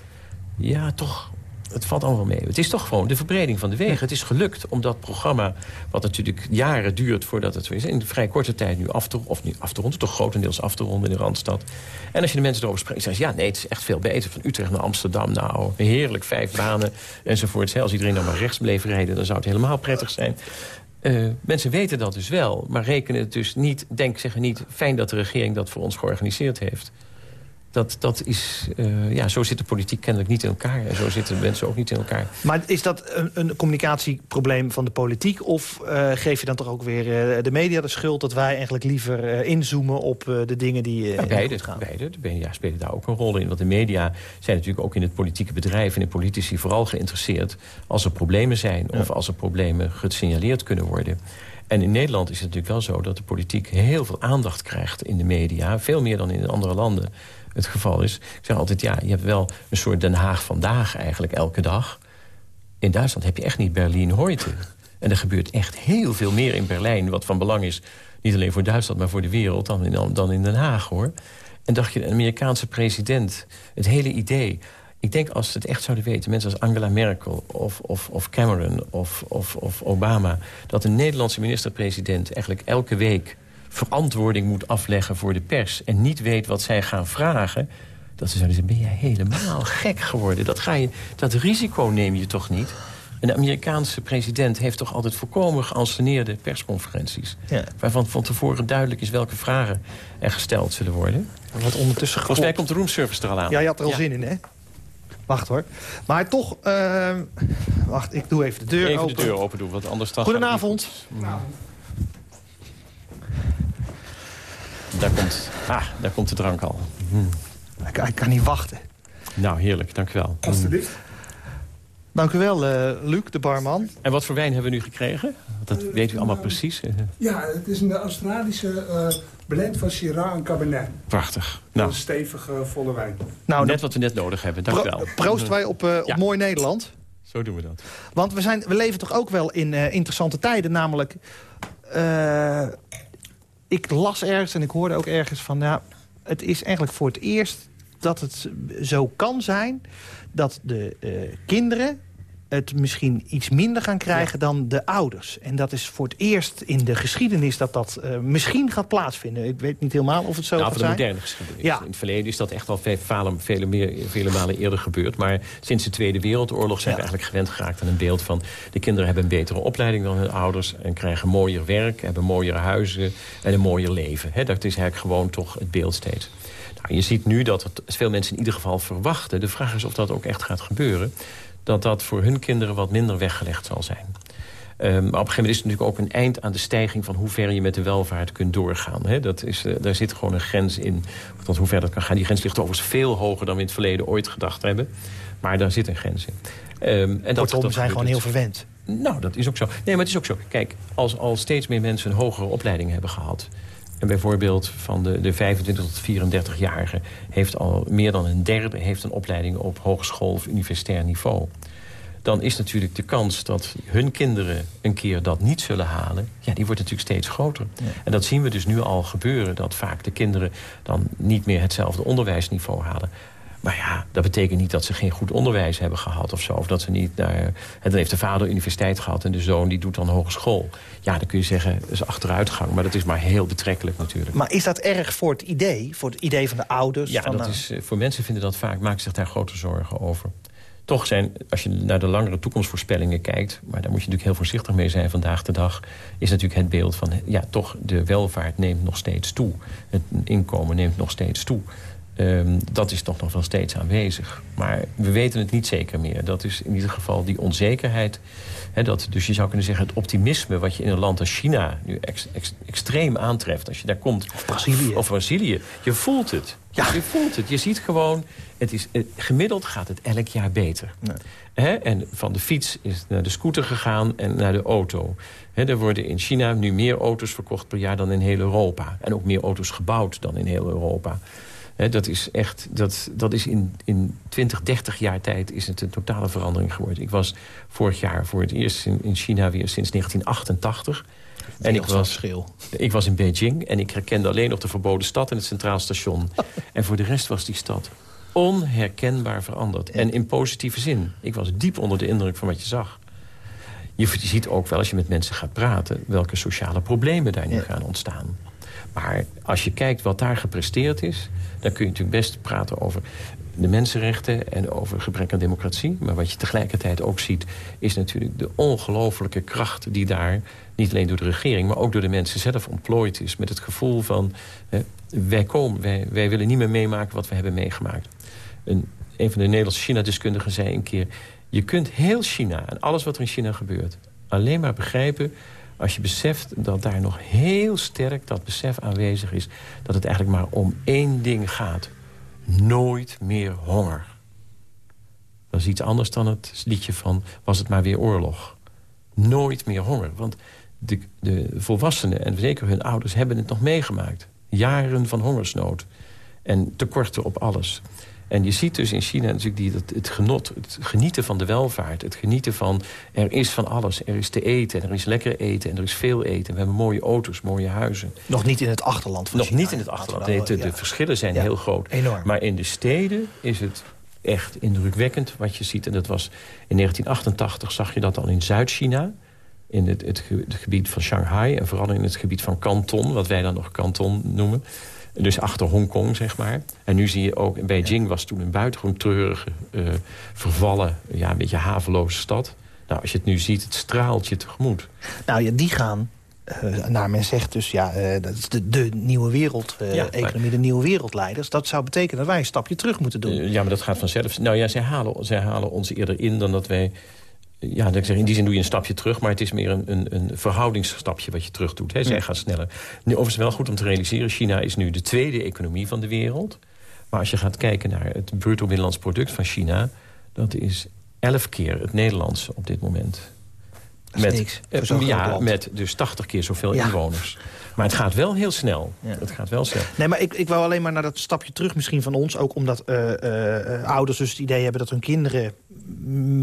Ja, toch het valt allemaal mee. Het is toch gewoon de verbreding van de wegen. Het is gelukt om dat programma, wat natuurlijk jaren duurt voordat het zo is... in vrij korte tijd nu af te, of nu af te ronden, toch grotendeels af te ronden in de Randstad. En als je de mensen erover spreekt, zeggen ze... ja, nee, het is echt veel beter. Van Utrecht naar Amsterdam, nou, heerlijk, vijf banen enzovoort. Als iedereen dan maar rechts bleef rijden, dan zou het helemaal prettig zijn. Uh, mensen weten dat dus wel, maar rekenen het dus niet... denk zeggen niet, fijn dat de regering dat voor ons georganiseerd heeft dat, dat is, uh, ja, zo zit de politiek kennelijk niet in elkaar. En zo zitten de mensen ook niet in elkaar. Maar is dat een, een communicatieprobleem van de politiek? Of uh, geef je dan toch ook weer uh, de media de schuld... dat wij eigenlijk liever inzoomen op de dingen die ja, beide, gaan? Beide. De media spelen daar ook een rol in. Want de media zijn natuurlijk ook in het politieke bedrijf... en in politici vooral geïnteresseerd als er problemen zijn... Ja. of als er problemen gesignaleerd kunnen worden. En in Nederland is het natuurlijk wel zo dat de politiek heel veel aandacht krijgt in de media. Veel meer dan in andere landen het geval is. Ik zeg altijd, ja, je hebt wel een soort Den Haag vandaag eigenlijk elke dag. In Duitsland heb je echt niet Berlin heute. En er gebeurt echt heel veel meer in Berlijn... wat van belang is, niet alleen voor Duitsland, maar voor de wereld... dan in, dan in Den Haag, hoor. En dacht je, een Amerikaanse president, het hele idee... Ik denk als ze het echt zouden weten, mensen als Angela Merkel of, of, of Cameron of, of, of Obama... dat een Nederlandse minister-president eigenlijk elke week verantwoording moet afleggen voor de pers... en niet weet wat zij gaan vragen... dat ze zouden zeggen, ben jij helemaal gek geworden? Dat, ga je, dat risico neem je toch niet? Een Amerikaanse president heeft toch altijd voorkomen geanceneerde persconferenties. Ja. Waarvan van tevoren duidelijk is welke vragen er gesteld zullen worden. Wat ondertussen Volgens mij komt de roomservice er al aan. Ja, je had er al zin in, hè? Wacht hoor. Maar toch, uh, wacht, ik doe even de deur even open. Even de deur open doen, want anders... Goedenavond. Daar komt, ah, daar komt de drank al. Hm. ik, ik kan niet wachten. Nou, heerlijk. Dank u wel. Alsjeblieft. Dank u wel, uh, Luc, de barman. En wat voor wijn hebben we nu gekregen? Dat uh, weet u allemaal nou, precies. Ja, het is een Australische uh, blend van Syrah en Cabernet. Prachtig. Nou. Een stevige, volle wijn. Nou, net wat we net nodig hebben. Dank u wel. Proosten wij op, op ja. mooi Nederland. Zo doen we dat. Want we, zijn, we leven toch ook wel in interessante tijden. Namelijk, ik las ergens en ik hoorde ook ergens van... Ja, het is eigenlijk voor het eerst dat het zo kan zijn dat de uh, kinderen het misschien iets minder gaan krijgen dan de ouders. En dat is voor het eerst in de geschiedenis dat dat uh, misschien gaat plaatsvinden. Ik weet niet helemaal of het zo nou, gaat zijn. de moderne geschiedenis. Ja. In het verleden is dat echt al vele, vele, meer, vele malen eerder gebeurd. Maar sinds de Tweede Wereldoorlog zijn ja. we eigenlijk gewend geraakt aan een beeld van... de kinderen hebben een betere opleiding dan hun ouders... en krijgen mooier werk, hebben mooiere huizen en een mooier leven. He, dat is eigenlijk gewoon toch het beeld steeds. Nou, je ziet nu dat het veel mensen in ieder geval verwachten. De vraag is of dat ook echt gaat gebeuren. Dat dat voor hun kinderen wat minder weggelegd zal zijn. Um, maar op een gegeven moment is er natuurlijk ook een eind aan de stijging... van hoe ver je met de welvaart kunt doorgaan. Dat is, uh, daar zit gewoon een grens in. Tot hoe ver dat kan gaan. Die grens ligt overigens veel hoger dan we in het verleden ooit gedacht hebben. Maar daar zit een grens in. Um, en Kortom, we zijn gewoon heel verwend. Nou, dat is ook zo. Nee, maar het is ook zo. Kijk, als al steeds meer mensen een hogere opleiding hebben gehad... En bijvoorbeeld van de, de 25 tot 34-jarigen... heeft al meer dan een derde heeft een opleiding op hogeschool of universitair niveau. Dan is natuurlijk de kans dat hun kinderen een keer dat niet zullen halen... ja, die wordt natuurlijk steeds groter. Ja. En dat zien we dus nu al gebeuren... dat vaak de kinderen dan niet meer hetzelfde onderwijsniveau halen. Maar ja, dat betekent niet dat ze geen goed onderwijs hebben gehad of zo. Of dat ze niet naar... En dan heeft de vader universiteit gehad en de zoon die doet dan hogeschool. Ja, dan kun je zeggen, dat is achteruitgang. Maar dat is maar heel betrekkelijk natuurlijk. Maar is dat erg voor het idee? Voor het idee van de ouders? Ja, van dat is, voor mensen vinden dat vaak, maken zich daar grote zorgen over. Toch zijn, als je naar de langere toekomstvoorspellingen kijkt... maar daar moet je natuurlijk heel voorzichtig mee zijn vandaag de dag... is natuurlijk het beeld van, ja, toch, de welvaart neemt nog steeds toe. Het inkomen neemt nog steeds toe. Um, dat is toch nog wel steeds aanwezig. Maar we weten het niet zeker meer. Dat is in ieder geval die onzekerheid. He, dat, dus je zou kunnen zeggen, het optimisme... wat je in een land als China nu ex, ex, extreem aantreft... als je daar komt... Of Brazilië. Of Brazilië. Je voelt het. Ja. Je voelt het. Je ziet gewoon... Het is, het, gemiddeld gaat het elk jaar beter. Nee. He, en van de fiets is naar de scooter gegaan en naar de auto. He, er worden in China nu meer auto's verkocht per jaar dan in heel Europa. En ook meer auto's gebouwd dan in heel Europa. He, dat is echt, dat, dat is in, in 20, 30 jaar tijd is het een totale verandering geworden. Ik was vorig jaar voor het eerst in, in China weer sinds 1988. En ik was, ik was in Beijing en ik herkende alleen nog de verboden stad en het Centraal Station. en voor de rest was die stad onherkenbaar veranderd. En in positieve zin. Ik was diep onder de indruk van wat je zag. Je ziet ook wel als je met mensen gaat praten... welke sociale problemen daar nu ja. gaan ontstaan. Maar als je kijkt wat daar gepresteerd is... dan kun je natuurlijk best praten over de mensenrechten en over gebrek aan democratie. Maar wat je tegelijkertijd ook ziet... is natuurlijk de ongelofelijke kracht die daar... niet alleen door de regering, maar ook door de mensen zelf ontplooid is. Met het gevoel van, wij komen, wij, wij willen niet meer meemaken wat we hebben meegemaakt. Een, een van de Nederlandse China-deskundigen zei een keer... je kunt heel China en alles wat er in China gebeurt... alleen maar begrijpen als je beseft dat daar nog heel sterk dat besef aanwezig is... dat het eigenlijk maar om één ding gaat. Nooit meer honger. Dat is iets anders dan het liedje van was het maar weer oorlog. Nooit meer honger. Want de, de volwassenen en zeker hun ouders hebben het nog meegemaakt. Jaren van hongersnood. En tekorten op alles. En je ziet dus in China natuurlijk die, het, het genot, het genieten van de welvaart. Het genieten van, er is van alles. Er is te eten, en er is lekker eten, en er is veel eten. We hebben mooie auto's, mooie huizen. Nog niet in het achterland van Nog China, niet in het achterland. Nee, de, de verschillen zijn Ja. heel groot. Enorm. Maar in de steden is het echt indrukwekkend wat je ziet. En dat was in 1988 zag je dat al in Zuid-China. In het, het gebied van Shanghai en vooral in het gebied van Kanton... wat wij dan nog Kanton noemen. Dus achter Hongkong, zeg maar. En nu zie je ook, in Beijing was toen een buitengewoon treurige, eh, vervallen, ja, een beetje haveloze stad. Nou, als je het nu ziet, het straalt je tegemoet. Nou ja, die gaan, eh, naar men zegt dus, ja, eh, dat is de, de nieuwe wereld, eh, Ja, economie, de nieuwe wereldleiders. Dat zou betekenen dat wij een stapje terug moeten doen. Ja, maar dat gaat vanzelf. Nou ja, zij halen, zij halen ons eerder in dan dat wij... Ja, dat ik zeg, in die zin doe je een stapje terug... maar het is meer een, een, een verhoudingsstapje wat je terug doet. Hè. Zij gaan sneller. Nu, overigens wel goed om te realiseren... China is nu de tweede economie van de wereld. Maar als je gaat kijken naar het bruto binnenlands product van China... dat is elf keer het Nederlands op dit moment. Met, niks, ja, met dus 80 keer zoveel inwoners. Maar het gaat wel heel snel. Ja. Het gaat wel snel. Nee, maar ik, ik wou alleen maar naar dat stapje terug misschien van ons. Ook omdat uh, uh, ouders dus het idee hebben dat hun kinderen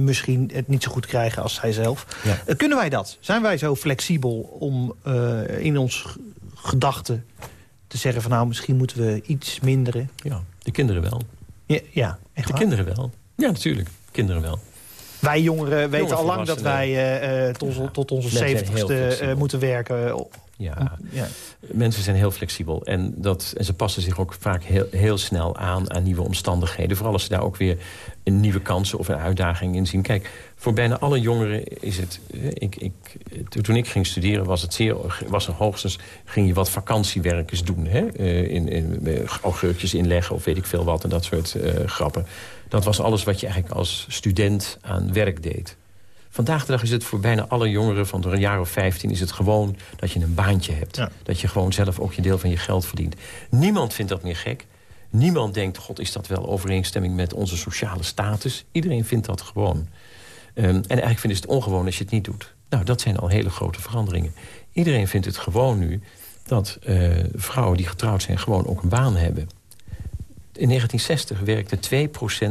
misschien het niet zo goed krijgen als zijzelf. Ja. kunnen wij dat? Zijn wij zo flexibel om in ons gedachten te zeggen van nou misschien moeten we iets minderen? Ja, de kinderen wel. Ja, ja echt De kinderen wel. Ja, natuurlijk. Kinderen wel. Wij jongeren weten al lang dat wij uh, tot, tot, onze zeventigste uh, moeten werken. Ja. ja. mensen zijn heel flexibel. En, dat, en ze passen zich ook vaak heel, heel snel aan aan nieuwe omstandigheden. Vooral als ze daar ook weer een nieuwe kansen of een uitdaging in zien. Kijk, voor bijna alle jongeren is het... Ik, ik, toen ik ging studeren was het zeer, was er hoogstens... ging je wat vakantiewerkjes doen. Hè? In, in, augurkjes inleggen of weet ik veel wat. En dat soort grappen. Dat was alles wat je eigenlijk als student aan werk deed. Vandaag de dag is het voor bijna alle jongeren van een jaar of 15... is het gewoon dat je een baantje hebt. Dat je gewoon zelf ook je deel van je geld verdient. Niemand vindt dat meer gek. Niemand denkt, god, is dat wel overeenstemming met onze sociale status? Iedereen vindt dat gewoon. Um, en eigenlijk vinden ze het ongewoon als je het niet doet. Nou, dat zijn al hele grote veranderingen. Iedereen vindt het gewoon nu dat uh, vrouwen die getrouwd zijn... gewoon ook een baan hebben. In 1960 werkte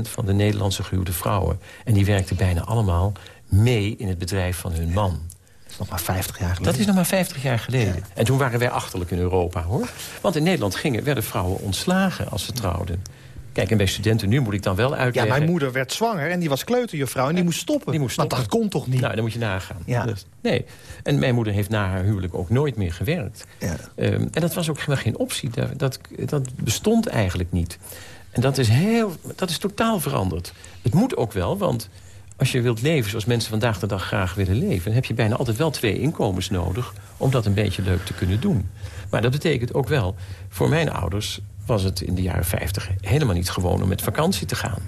2% van de Nederlandse gehuwde vrouwen. En die werkten bijna allemaal mee in het bedrijf van hun man. Dat is nog maar 50 jaar geleden. Dat is nog maar 50 jaar geleden. En toen waren wij achterlijk in Europa, hoor. Want in Nederland gingen, werden vrouwen ontslagen als ze trouwden. Kijk, en bij studenten nu moet ik dan wel uitleggen... Ja, mijn moeder werd zwanger en die was kleuterjuffrouw en die moest stoppen. Die moest stoppen. Maar dat kon toch niet? Nou, dan moet je nagaan. Ja. Dus, nee. En mijn moeder heeft na haar huwelijk ook nooit meer gewerkt. Ja. Um, en dat was ook helemaal geen optie. Dat, dat, dat bestond eigenlijk niet. En dat is, heel, dat is totaal veranderd. Het moet ook wel, want als je wilt leven zoals mensen vandaag de dag graag willen leven... heb je bijna altijd wel twee inkomens nodig... om dat een beetje leuk te kunnen doen. Maar dat betekent ook wel, voor mijn ouders was het in de jaren 50 helemaal niet gewoon om met vakantie te gaan.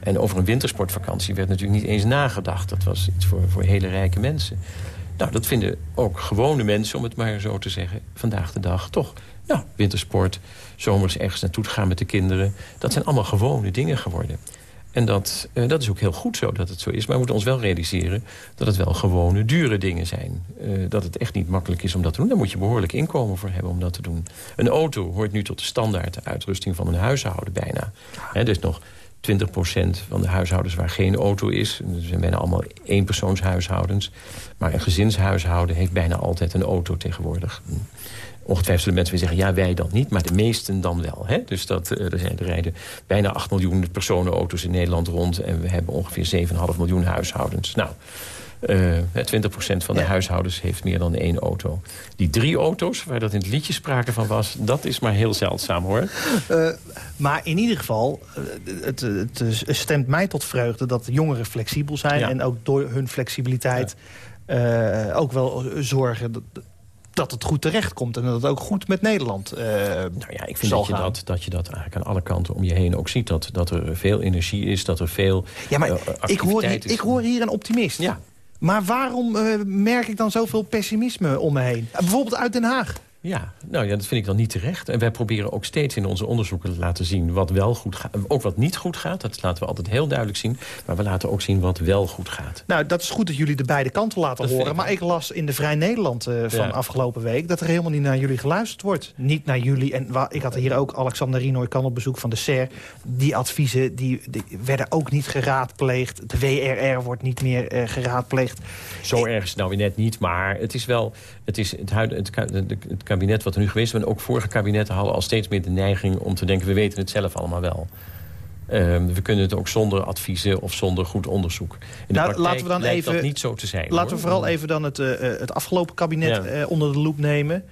En over een wintersportvakantie werd natuurlijk niet eens nagedacht. Dat was iets voor, voor hele rijke mensen. Nou, dat vinden ook gewone mensen, om het maar zo te zeggen... vandaag de dag toch. Nou, wintersport, zomers ergens naartoe gaan met de kinderen... dat zijn allemaal gewone dingen geworden. En dat, uh, dat is ook heel goed zo dat het zo is. Maar we moeten ons wel realiseren dat het wel gewone, dure dingen zijn. Uh, dat het echt niet makkelijk is om dat te doen. Daar moet je behoorlijk inkomen voor hebben om dat te doen. Een auto hoort nu tot de standaard uitrusting van een huishouden bijna. He, dus nog 20% van de huishoudens waar geen auto is. Er zijn bijna allemaal eenpersoonshuishoudens. Maar een gezinshuishouden heeft bijna altijd een auto tegenwoordig. Ongetwijfeld zullen mensen weer zeggen, ja, wij dan niet, maar de meesten dan wel. Hè? Dus dat, uh, er, zijn, er rijden bijna 8 miljoen personenauto's in Nederland rond... en we hebben ongeveer 7,5 miljoen huishoudens. Nou, uh, 20% van de huishoudens heeft meer dan één auto. Die drie auto's, waar dat in het liedje sprake van was... dat is maar heel zeldzaam, hoor. Uh, maar in ieder geval, het, het, stemt mij tot vreugde... dat jongeren flexibel zijn en ook door hun flexibiliteit... Ja. ook wel zorgen dat het goed terecht komt en dat het ook goed met Nederland uh, Nou ja, ik vind dat je dat, dat je dat eigenlijk aan alle kanten om je heen ook ziet. Dat, dat er veel energie is, dat er veel Ja, maar uh, ik, hoor hier, ik hoor hier een optimist. Ja. Maar waarom uh, merk ik dan zoveel pessimisme om me heen? bijvoorbeeld uit Den Haag. Ja, nou ja, dat vind ik dan niet terecht. En wij proberen ook steeds in onze onderzoeken te laten zien wat wel goed gaat. Ook wat niet goed gaat, dat laten we altijd heel duidelijk zien. Maar we laten ook zien wat wel goed gaat. Nou, dat is goed dat jullie de beide kanten laten horen. Maar ik las in de Vrij Nederland uh, van afgelopen week... dat er helemaal niet naar jullie geluisterd wordt. Niet naar jullie. En ik had hier ook Alexander Rinoy kan op bezoek van de SER. Die adviezen die, die, werden ook niet geraadpleegd. De WRR wordt niet meer uh, geraadpleegd. Zo erg is het nou weer net niet. Maar het is wel... Het, is het, het, het, het kabinet wat er nu geweest is... en ook vorige kabinetten hadden al steeds meer de neiging om te denken... we weten het zelf allemaal wel. Uh, we kunnen het ook zonder adviezen of zonder goed onderzoek. In nou, laten we dan even, dat niet zo te zijn. Laten we vooral even dan het, uh, het afgelopen kabinet uh, onder de loep nemen.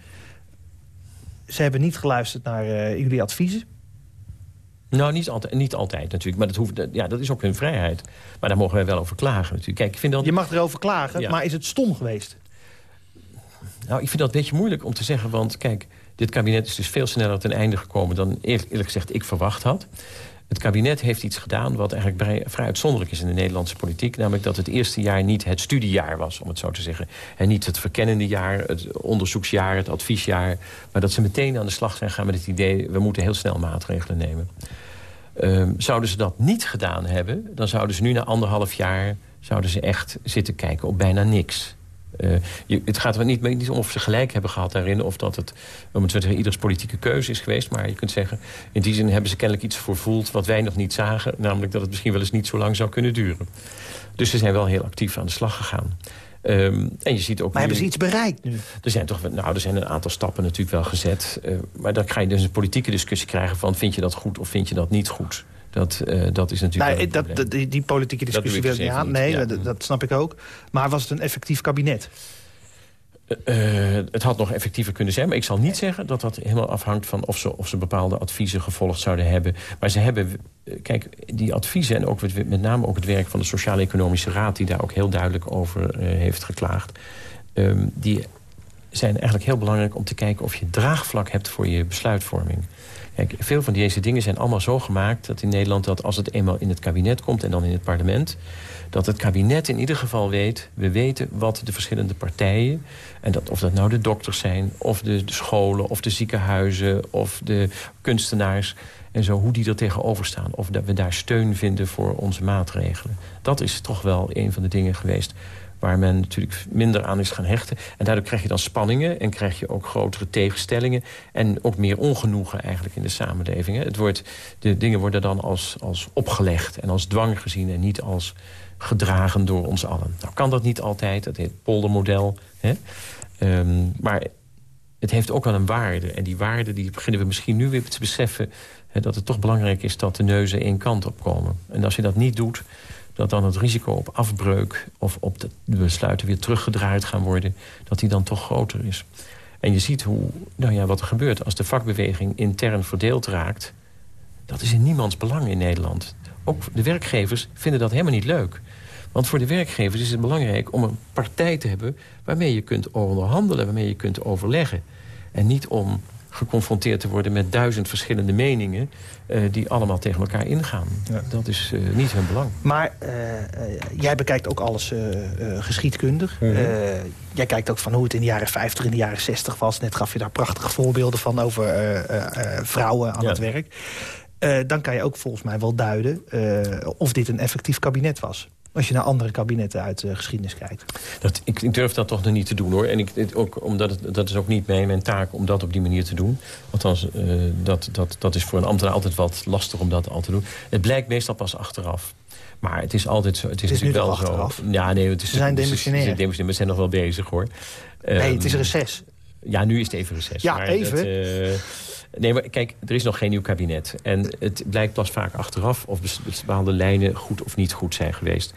Ze hebben niet geluisterd naar jullie adviezen. Nou, niet altijd, niet altijd natuurlijk. Maar dat, hoeft, ja, dat is ook hun vrijheid. Maar daar mogen wij wel over klagen natuurlijk. Kijk, ik vind dat... Je mag erover klagen, maar is het stom geweest? Nou, ik vind dat een beetje moeilijk om te zeggen. Want kijk, dit kabinet is dus veel sneller ten einde gekomen... dan eerlijk, gezegd ik verwacht had. Het kabinet heeft iets gedaan wat eigenlijk vrij, uitzonderlijk is in de Nederlandse politiek. Namelijk dat het eerste jaar niet het studiejaar was, om het zo te zeggen. En niet het verkennende jaar, het onderzoeksjaar, het adviesjaar. Maar dat ze meteen aan de slag zijn gaan met het idee... we moeten heel snel maatregelen nemen. Um, zouden ze dat niet gedaan hebben... dan zouden ze nu na anderhalf jaar zouden ze echt zitten kijken op bijna niks. Uh, je, het gaat er niet, niet om of ze gelijk hebben gehad daarin... of dat het om het zeggen, ieders politieke keuze is geweest. Maar je kunt zeggen, in die zin hebben ze kennelijk iets voorvoeld... wat wij nog niet zagen. Namelijk dat het misschien wel eens niet zo lang zou kunnen duren. Dus ze zijn wel heel actief aan de slag gegaan. Um, en je ziet ook maar hebben ze iets bereikt nu? Er zijn, toch, nou, er zijn een aantal stappen natuurlijk wel gezet. Uh, maar dan ga je dus een politieke discussie krijgen van... vind je dat goed of vind je dat niet goed? Dat, uh, dat is natuurlijk... Nee, dat, dat, die, die, politieke discussie wil ik niet aan. Nee, ja. dat, dat, snap ik ook. Maar was het een effectief kabinet? Uh, het had nog effectiever kunnen zijn. Maar ik zal niet zeggen dat dat helemaal afhangt van of ze, of ze bepaalde adviezen gevolgd zouden hebben. Maar ze hebben, kijk, die adviezen en ook met name ook het werk van de Sociaal-Economische Raad... die daar ook heel duidelijk over uh, heeft geklaagd... Um, die zijn eigenlijk heel belangrijk om te kijken of je draagvlak hebt voor je besluitvorming. Kijk, veel van deze dingen zijn allemaal zo gemaakt dat in Nederland... dat als het eenmaal in het kabinet komt en dan in het parlement... dat het kabinet in ieder geval weet... we weten wat de verschillende partijen... en dat, of dat nou de dokters zijn, of de, de scholen, of de ziekenhuizen... of de kunstenaars en zo, hoe die er tegenover staan. Of dat we daar steun vinden voor onze maatregelen. Dat is toch wel een van de dingen geweest waar men natuurlijk minder aan is gaan hechten. En daardoor krijg je dan spanningen en krijg je ook grotere tegenstellingen... en ook meer ongenoegen eigenlijk in de samenleving. Het wordt, de dingen worden dan als, als opgelegd en als dwang gezien... en niet als gedragen door ons allen. Nou kan dat niet altijd, dat heet poldermodel. Hè? Um, maar het heeft ook wel een waarde. En die waarde die beginnen we misschien nu weer te beseffen... Hè, dat het toch belangrijk is dat de neuzen één kant op komen. En als je dat niet doet dat dan het risico op afbreuk... of op de besluiten weer teruggedraaid gaan worden... dat die dan toch groter is. En je ziet hoe, nou ja, wat er gebeurt als de vakbeweging intern verdeeld raakt. Dat is in niemands belang in Nederland. Ook de werkgevers vinden dat helemaal niet leuk. Want voor de werkgevers is het belangrijk om een partij te hebben... waarmee je kunt onderhandelen, waarmee je kunt overleggen. En niet om geconfronteerd te worden met duizend verschillende meningen... Uh, die allemaal tegen elkaar ingaan. Ja. Dat is uh, niet hun belang. Maar uh, jij bekijkt ook alles geschiedkundig. Mm -hmm. jij kijkt ook van hoe het in de jaren 50, in de jaren 60 was. Net gaf je daar prachtige voorbeelden van over vrouwen aan ja. het werk. dan kan je ook volgens mij wel duiden of dit een effectief kabinet was als je naar andere kabinetten uit de geschiedenis kijkt. Dat, ik, ik, durf dat toch nog niet te doen, hoor. En ik, ook, omdat het, dat is ook niet mijn, mijn taak om dat op die manier te doen. Althans, uh, dat, dat, dat is voor een ambtenaar altijd wat lastig om dat al te doen. Het blijkt meestal pas achteraf. Maar het is altijd zo. Het is, het is natuurlijk wel achteraf. zo. Ja, nee, het is, Ze zijn demissionair. We zijn nog wel bezig, hoor. Nee, um, het is reces. Ja, nu is het even reces. Ja, maar even. Dat, uh, Nee, maar kijk, er is nog geen nieuw kabinet. En het blijkt pas vaak achteraf of bepaalde lijnen goed of niet goed zijn geweest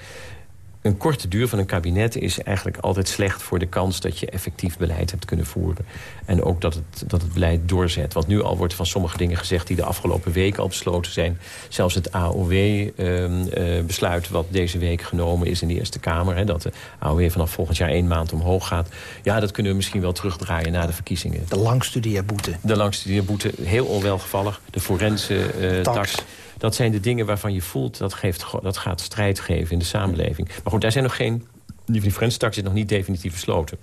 een korte duur van een kabinet is eigenlijk altijd slecht... voor de kans dat je effectief beleid hebt kunnen voeren. En ook dat het, dat het beleid doorzet. Want nu al wordt van sommige dingen gezegd... die de afgelopen week al besloten zijn. Zelfs het AOW-besluit uh, uh, wat deze week genomen is in de Eerste Kamer... Hè, dat de AOW vanaf volgend jaar één maand omhoog gaat. Ja, dat kunnen we misschien wel terugdraaien na de verkiezingen. De langstudeerboete. De langstudeerboete, heel onwelgevallig. De forense tax. tax dat zijn de dingen waarvan je voelt... dat, geeft, dat gaat strijd geven in de samenleving. Maar goed, daar zijn nog geen... Die, Friends-tax is nog niet definitief besloten.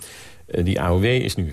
Uh, die AOW is nu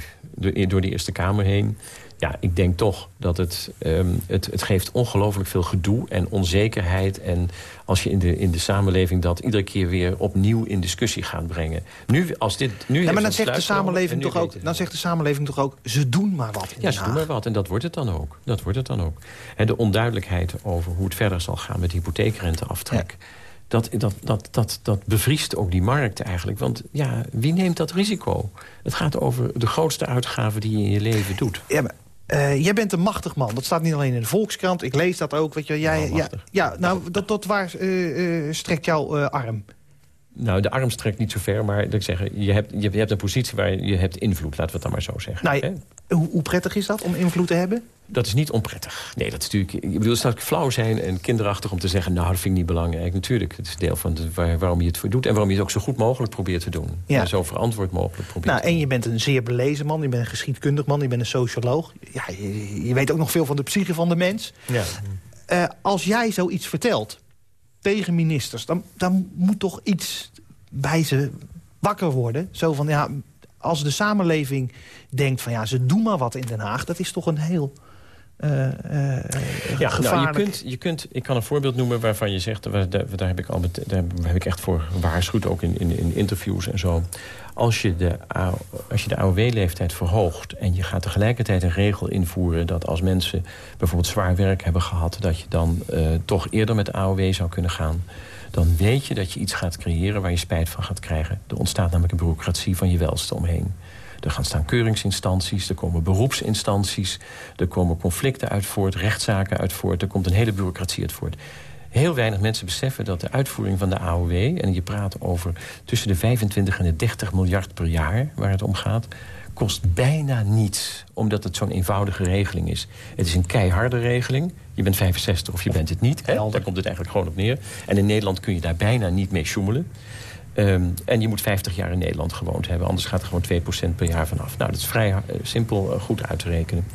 door de Eerste Kamer heen ja, ik denk toch dat het, um, het, het geeft ongelooflijk veel gedoe en onzekerheid. En als je in de, in de samenleving dat iedere keer weer opnieuw in discussie gaat brengen. Nu, als dit, nu ja, maar dan zegt, de samenleving toch ook, dan zegt de samenleving toch ook, ze doen maar wat. Ja, ze doen maar wat. En dat wordt het dan ook. Dat wordt het dan ook. En de onduidelijkheid over hoe het verder zal gaan met hypotheekrenteaftrek. Ja. Dat, dat, dat, dat, dat bevriest ook die markt eigenlijk. Want ja, wie neemt dat risico? Het gaat over de grootste uitgaven die je in je leven doet. Ja, maar uh, jij bent een machtig man. Dat staat niet alleen in de Volkskrant. Ik lees dat ook. Weet je, jij, Nou, ja, ja, nou, dat, tot waar uh, uh, strekt jouw arm? Nou, de arm strekt niet zo ver, maar dat ik zeggen, je, hebt, je, hebt een positie waar je hebt invloed. Laten we het dan maar zo zeggen. Nou, hè? hoe, hoe prettig is dat om invloed te hebben? Dat is niet onprettig. Nee, dat is natuurlijk... Ik bedoel, het zou flauw zijn en kinderachtig om te zeggen... nou, dat vind ik niet belangrijk. Natuurlijk, het is deel van de, waar, waarom je het voor doet... en waarom je het ook zo goed mogelijk probeert te doen. Ja. En zo verantwoord mogelijk probeert Nou, en je bent een zeer belezen man, je bent een geschiedkundig man... je bent een socioloog. Ja, je, je weet ook nog veel van de psyche van de mens. Ja. Eh, als jij zoiets vertelt tegen ministers... Dan, dan moet toch iets bij ze wakker worden. Zo van, ja, als de samenleving denkt van... ja, ze doen maar wat in Den Haag... dat is toch een heel... Uh, uh, ja, nou, je kunt, je kunt, ik kan een voorbeeld noemen waarvan je zegt... daar, daar, heb, ik al daar heb ik echt voor gewaarschuwd, ook in, in, in interviews en zo. Als je de, als je de AOW-leeftijd verhoogt... en je gaat tegelijkertijd een regel invoeren... dat als mensen bijvoorbeeld zwaar werk hebben gehad... dat je dan uh, toch eerder met AOW zou kunnen gaan dan weet je dat je iets gaat creëren waar je spijt van gaat krijgen. Er ontstaat namelijk een bureaucratie van je welste omheen. Er gaan staan keuringsinstanties, er komen beroepsinstanties... er komen conflicten uit voort, rechtszaken uit voort... er komt een hele bureaucratie uit voort. Heel weinig mensen beseffen dat de uitvoering van de AOW... en je praat over tussen de 25 en de 30 miljard per jaar waar het om gaat kost bijna niets, omdat het zo'n eenvoudige regeling is. Het is een keiharde regeling. Je bent 65 of je bent het niet. Hè? Daar komt het eigenlijk gewoon op neer. En in Nederland kun je daar bijna niet mee sjoemelen. Ehm, en je moet 50 jaar in Nederland gewoond hebben. Anders gaat er gewoon 2% per jaar vanaf. Nou, dat is vrij uh, simpel uh, goed uit te rekenen.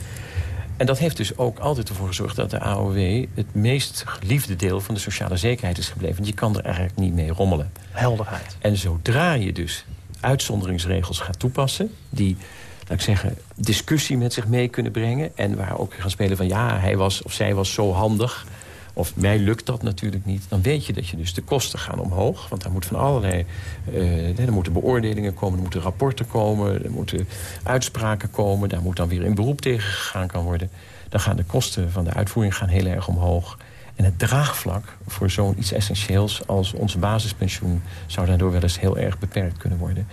En dat heeft dus ook altijd ervoor gezorgd dat de AOW... het meest geliefde deel van de sociale zekerheid is gebleven. Want je kan er eigenlijk niet mee rommelen. Helderheid. En zodra je dus uitzonderingsregels gaat toepassen... die, laat ik zeggen, discussie met zich mee kunnen brengen... en waar ook gaan spelen van ja, hij was of zij was zo handig... of mij lukt dat natuurlijk niet... dan weet je dat je dus de kosten gaan omhoog. Want daar moet van allerlei... Uh, er moeten beoordelingen komen, er moeten rapporten komen... er moeten uitspraken komen, daar moet dan weer in beroep tegen gegaan kan worden. Dan gaan de kosten van de uitvoering gaan heel erg omhoog... En het draagvlak voor zo'n iets essentieels als onze basispensioen... zou daardoor wel eens heel erg beperkt kunnen worden.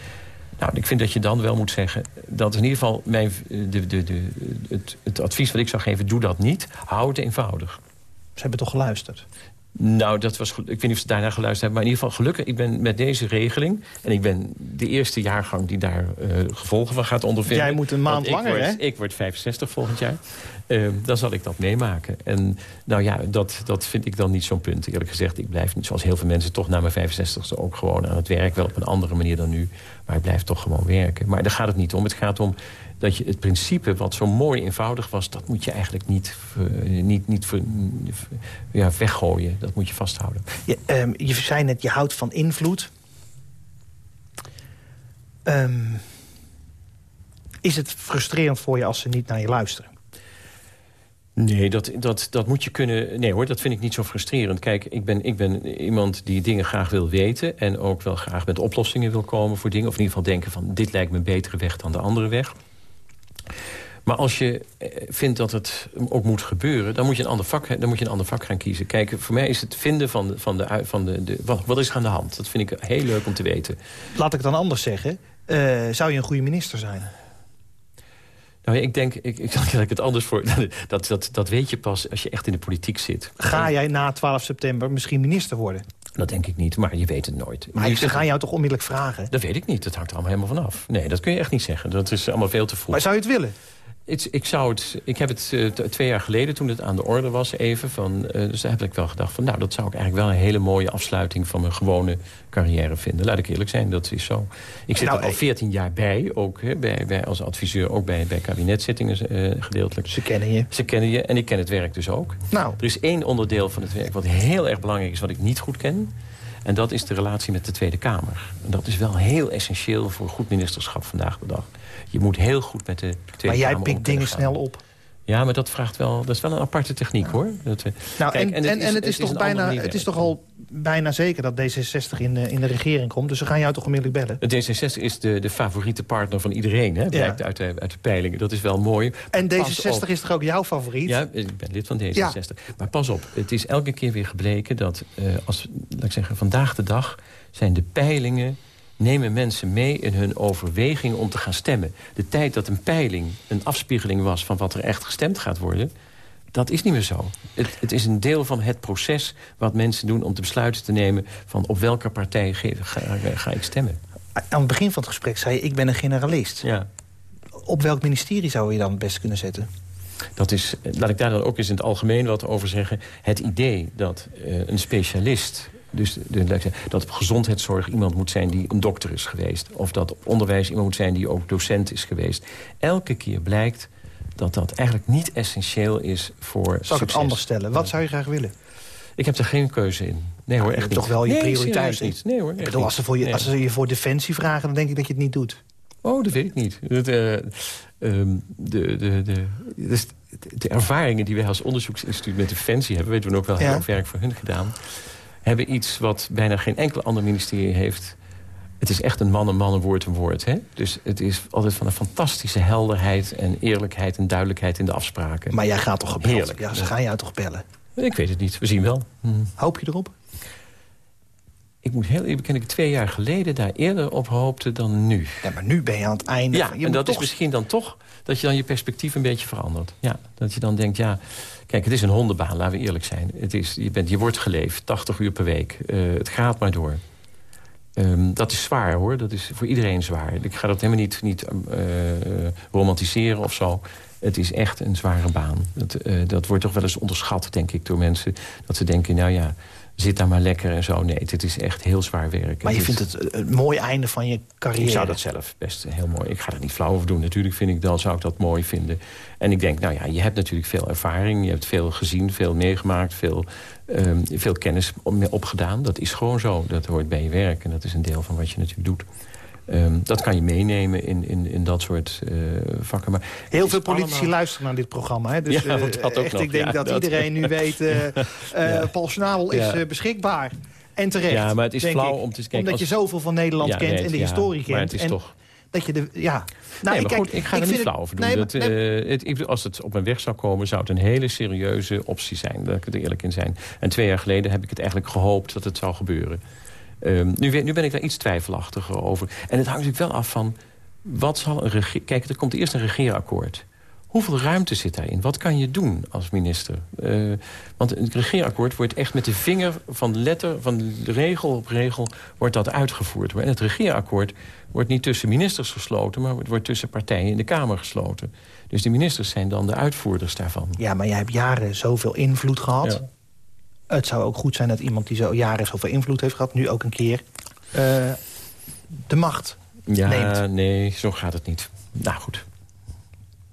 Nou, ik vind dat je dan wel moet zeggen... dat in ieder geval mijn, de, de, de, het, het advies wat ik zou geven... doe dat niet, hou het eenvoudig. Ze hebben toch geluisterd? Nou, dat was, ik weet niet of ze daarna geluisterd hebben. Maar in ieder geval gelukkig, ik ben met deze regeling... en ik ben de eerste jaargang die daar uh, gevolgen van gaat ondervinden. Jij moet een maand langer, word, hè? Ik word 65 volgend jaar. Uh, dan zal ik dat meemaken. En nou ja, dat, dat vind ik dan niet zo'n punt. Eerlijk gezegd, ik blijf niet zoals heel veel mensen... toch na mijn 65ste ook gewoon aan het werk. Wel op een andere manier dan nu. Maar ik blijf toch gewoon werken. Maar daar gaat het niet om. Het gaat om dat je het principe wat zo mooi eenvoudig was... dat moet je eigenlijk niet, uh, niet, niet ja, weggooien. Dat moet je vasthouden. Je, um, je zei net, je houdt van invloed. Um, is het frustrerend voor je als ze niet naar je luisteren? Nee, dat, dat, dat moet je kunnen... Nee hoor, dat vind ik niet zo frustrerend. Kijk, ik ben, ik ben iemand die dingen graag wil weten... en ook wel graag met oplossingen wil komen voor dingen. Of in ieder geval denken van, dit lijkt me een betere weg dan de andere weg. Maar als je vindt dat het ook moet gebeuren... dan moet je een ander vak, dan moet je een ander vak gaan kiezen. Kijk, voor mij is het vinden van, de, van, de, van de, de wat, wat is er aan de hand. Dat vind ik heel leuk om te weten. Laat ik dan anders zeggen. Uh, zou je een goede minister zijn? Nou, ik denk, ik, ik zal het anders voor. Dat, dat, dat weet je pas als je echt in de politiek zit. Ga jij na 12 september misschien minister worden? Dat denk ik niet, maar je weet het nooit. Maar ze gaan jou toch onmiddellijk vragen? Dat weet ik niet, dat hangt er allemaal helemaal vanaf. Nee, dat kun je echt niet zeggen. Dat is allemaal veel te vroeg. Maar zou je het willen? Ik, ik, zou het, ik heb het uh, twee jaar geleden, toen het aan de orde was, even. Van, uh, dus daar heb ik wel gedacht van, nou, dat zou ik eigenlijk wel een hele mooie afsluiting van mijn gewone carrière vinden. Laat ik eerlijk zijn, dat is zo. Ik zit Nou, er al 14 jaar bij, ook hè, bij, bij, als adviseur, ook bij, bij kabinetzittingen eh, gedeeltelijk. Ze kennen je. Ze kennen je en ik ken het werk dus ook. Nou, Er is één onderdeel van het werk wat heel erg belangrijk is, wat ik niet goed ken. En dat is de relatie met de Tweede Kamer. En dat is wel heel essentieel voor goed ministerschap vandaag de dag. Je moet heel goed met de Tweede maar jij pikt dingen gaan. snel op. Ja, maar dat vraagt wel, dat is wel een aparte techniek hoor. Dat, eh, Nou, kijk, en, en, en het is, toch bijna, het is toch al bijna zeker dat D66 in de, in de regering komt. Dus ze gaan jou toch onmiddellijk bellen. De D66 is de, de favoriete partner van iedereen, hè? blijkt uit, de, uit de peilingen. Dat is wel mooi. En Pas D66 op. is toch ook jouw favoriet? Ja, ik ben lid van D66. Ja. Maar pas op, het is elke keer weer gebleken dat... eh, als, laat ik zeggen, vandaag de dag zijn de peilingen... nemen mensen mee in hun overweging om te gaan stemmen. De tijd dat een peiling een afspiegeling was... van wat er echt gestemd gaat worden... Dat is niet meer zo. Het, het is een deel van het proces wat mensen doen om te besluiten te nemen... van op welke partij ge- ga, ga ik stemmen. Aan het begin van het gesprek zei je, ik ben een generalist. Ja. Op welk ministerie zou je dan het best kunnen zetten? Dat is, eh, laat ik daar dan ook eens in het algemeen wat over zeggen. Het idee dat eh, een specialist... Dus dat op gezondheidszorg iemand moet zijn die een dokter is geweest. Of dat onderwijs iemand moet zijn die ook docent is geweest. Elke keer blijkt dat dat eigenlijk niet essentieel is voor Zal ik succes. het anders stellen? Wat zou je graag willen? Ik heb er geen keuze in. Nee hoor, je echt hebt toch niet. wel je Nee, prioriteit niet? niet. Nee hoor, Ik bedoel, als ze, voor je, niet. als ze je voor defensie vragen, dan denk ik dat je het niet doet. Oh, dat weet ik niet. Eh, ehm, de, de, de, dus de ervaringen die wij als onderzoeksinstituut met Defensie hebben... weten we ook wel heel Ja. veel werk voor hun gedaan... hebben iets wat bijna geen enkel ander ministerie heeft. Het is echt een man, een man, een woord, een woord. Hè? Dus het is altijd van een fantastische helderheid... en eerlijkheid en duidelijkheid in de afspraken. Maar jij gaat toch gebeld? Heerlijk. Ja, ze gaan jou toch bellen? Ik weet het niet, we zien wel. Hm. Hoop je erop? Ik moet heel eerlijk bekennen, ik twee jaar geleden daar eerder op hoopte dan nu. Ja, maar nu ben je aan het einde. Ja, en dat toch... is misschien dan toch dat je dan je perspectief een beetje verandert. Ja, dat je dan denkt, ja, kijk, het is een hondenbaan, laten we eerlijk zijn. Het is, je, bent, je wordt geleefd, 80 uur per week. Eh, het gaat maar door. Ehm, dat is zwaar, hoor. Dat is voor iedereen zwaar. Ik ga dat helemaal niet, niet eh, romantiseren of zo. Het is echt een zware baan. Dat, eh, dat wordt toch wel eens onderschat, denk ik, door mensen. Dat ze denken, nou ja, zit daar maar lekker en zo. Nee, het is echt heel zwaar werk. Maar je vindt het een een mooi einde van je carrière. ik zou dat zelf best heel mooi... Ik ga er niet flauw over doen. Natuurlijk vind ik dan, zou ik dat mooi vinden. En ik denk, nou ja, je hebt natuurlijk veel ervaring. Je hebt veel gezien, veel meegemaakt, veel, ehm, veel kennis op- opgedaan. Dat is gewoon zo. Dat hoort bij je werk. En dat is een deel van wat je natuurlijk doet. Ehm, dat kan je meenemen in, in, in dat soort eh, vakken. Maar Heel het veel politici allemaal- luisteren naar dit programma. Hè? Dus Ja, eh, dat ook echt, nog, ik denk ja, dat, dat- iedereen nu weet... eh eh, Paul Schnabel is eh, beschikbaar. En terecht, Ja, maar het is flauw ik. om te kijken Omdat als- je zoveel van Nederland kent en de historie kent. Maar het is en toch... Dat je de... Ja. Nou, nee, maar kijk, goed, ik ga er niet het- flauw over doen. Nee, dat, nee, eh, het, als het op mijn weg zou komen, zou het een hele serieuze optie zijn. Daar ik er eerlijk in zijn. En twee jaar geleden heb ik het eigenlijk gehoopt dat het zou gebeuren. Ehm, nu, nu ben ik daar iets twijfelachtiger over. En het hangt natuurlijk wel af van... Wat zal een. Kijk, er komt eerst een regeerakkoord. Hoeveel ruimte zit daarin? Wat kan je doen als minister? Eh, want het regeerakkoord wordt echt met de vinger van letter... van regel op regel wordt dat uitgevoerd. En het regeerakkoord wordt niet tussen ministers gesloten... maar het wordt tussen partijen in de Kamer gesloten. Dus de ministers zijn dan de uitvoerders daarvan. Ja, maar jij hebt jaren zoveel invloed gehad. Ja. Het zou ook goed zijn dat iemand die zo jaren zoveel invloed heeft gehad... nu ook een keer eh, de macht Ja, neemt. nee, zo gaat het niet. Nou goed.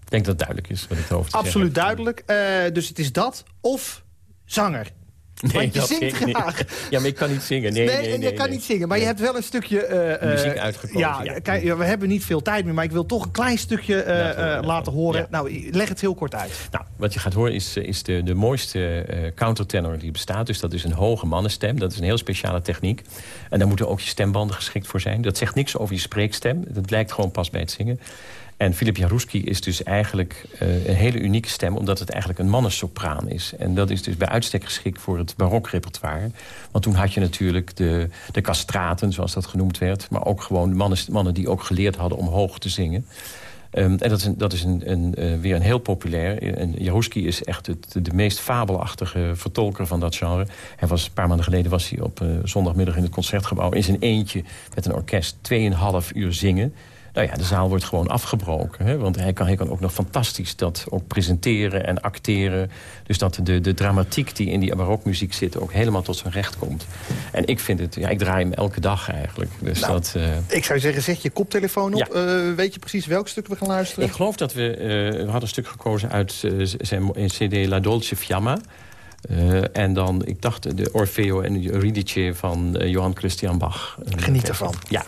Ik denk dat het duidelijk is wat ik hoofd Absoluut duidelijk. Eh, dus het is dat of zanger. Want je zingt graag. Ja, maar ik kan niet zingen. Nee, nee, en je nee, kan nee. niet zingen, maar je hebt wel een stukje... eh, eh, Muziek uitgekozen, Ja, ja. Kijk, we hebben niet veel tijd meer, maar ik wil toch een klein stukje eh, Laten eh, horen. Ja. Nou, leg het heel kort uit. Nou, wat je gaat horen is, eh, is de, de mooiste eh, countertenor die bestaat. Dus dat is een hoge mannenstem. Dat is een heel speciale techniek. En daar moeten ook je stembanden geschikt voor zijn. Dat zegt niks over je spreekstem. Dat lijkt gewoon pas bij het zingen. En Filip Jarouski is dus eigenlijk eh, een hele unieke stem... omdat het eigenlijk een mannensopraan is. En dat is dus bij uitstek geschikt voor het barokrepertoire. Want toen had je natuurlijk de, de castraten, zoals dat genoemd werd... maar ook gewoon mannen, mannen die ook geleerd hadden om hoog te zingen. Ehm, en dat is, dat is een, een, eh, weer een heel populair. En is echt het, de meest fabelachtige vertolker van dat genre. Hij was, een paar maanden geleden was hij op eh, zondagmiddag in het Concertgebouw... in zijn eentje met een orkest 2,5 uur zingen. Nou ja, de zaal wordt gewoon afgebroken. Hè? Want hij kan, hij kan ook nog fantastisch dat ook presenteren en acteren. Dus dat de, de dramatiek die in die barokmuziek zit... ook helemaal tot zijn recht komt. En ik vind het... Ja, ik draai hem elke dag eigenlijk. Dus Nou, dat... eh, Ik zou zeggen, zet je koptelefoon op. Ja. Eh, weet je precies welk stuk we gaan luisteren? Ik geloof dat we... eh, we hadden een stuk gekozen uit zijn cd La Dolce Fiamma. En dan, ik dacht, de Orfeo en de Eurydice van eh, Johann Christian Bach. Geniet ervan. Ja.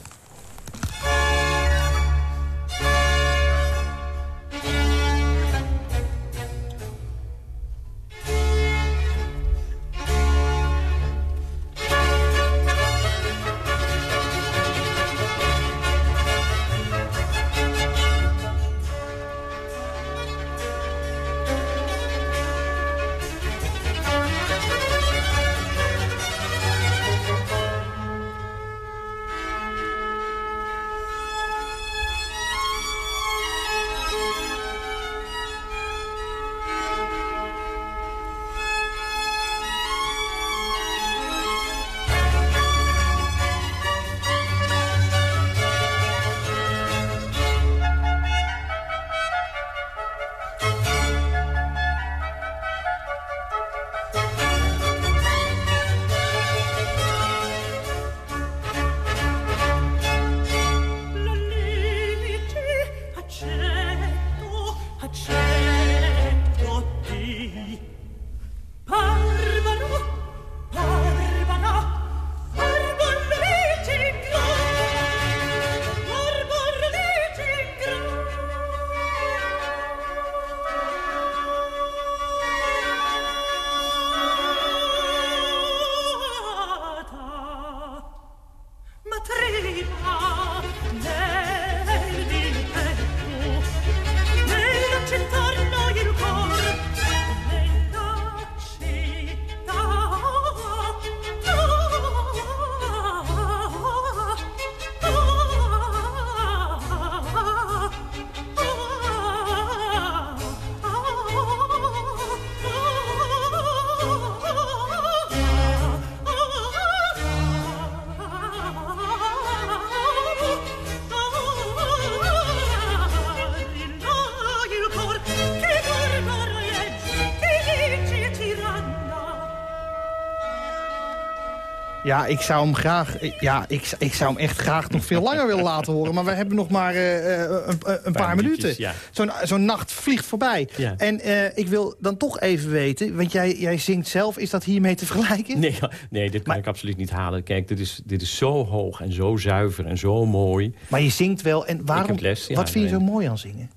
Ja, ik zou hem graag. Ja, ik, ik zou hem echt graag nog veel langer willen laten horen. Maar we hebben nog maar uh, een, een, paar, minuten. Ja. Zo'n zo'n nacht vliegt voorbij. Ja. En uh, ik wil dan toch even weten, want jij, jij zingt zelf, is dat hiermee te vergelijken? Nee, nee dit kan ik absoluut niet halen. Kijk, dit is, dit is zo hoog en zo zuiver en zo mooi. Maar je zingt wel. En waarom? Les, wat vind je zo mooi aan zingen?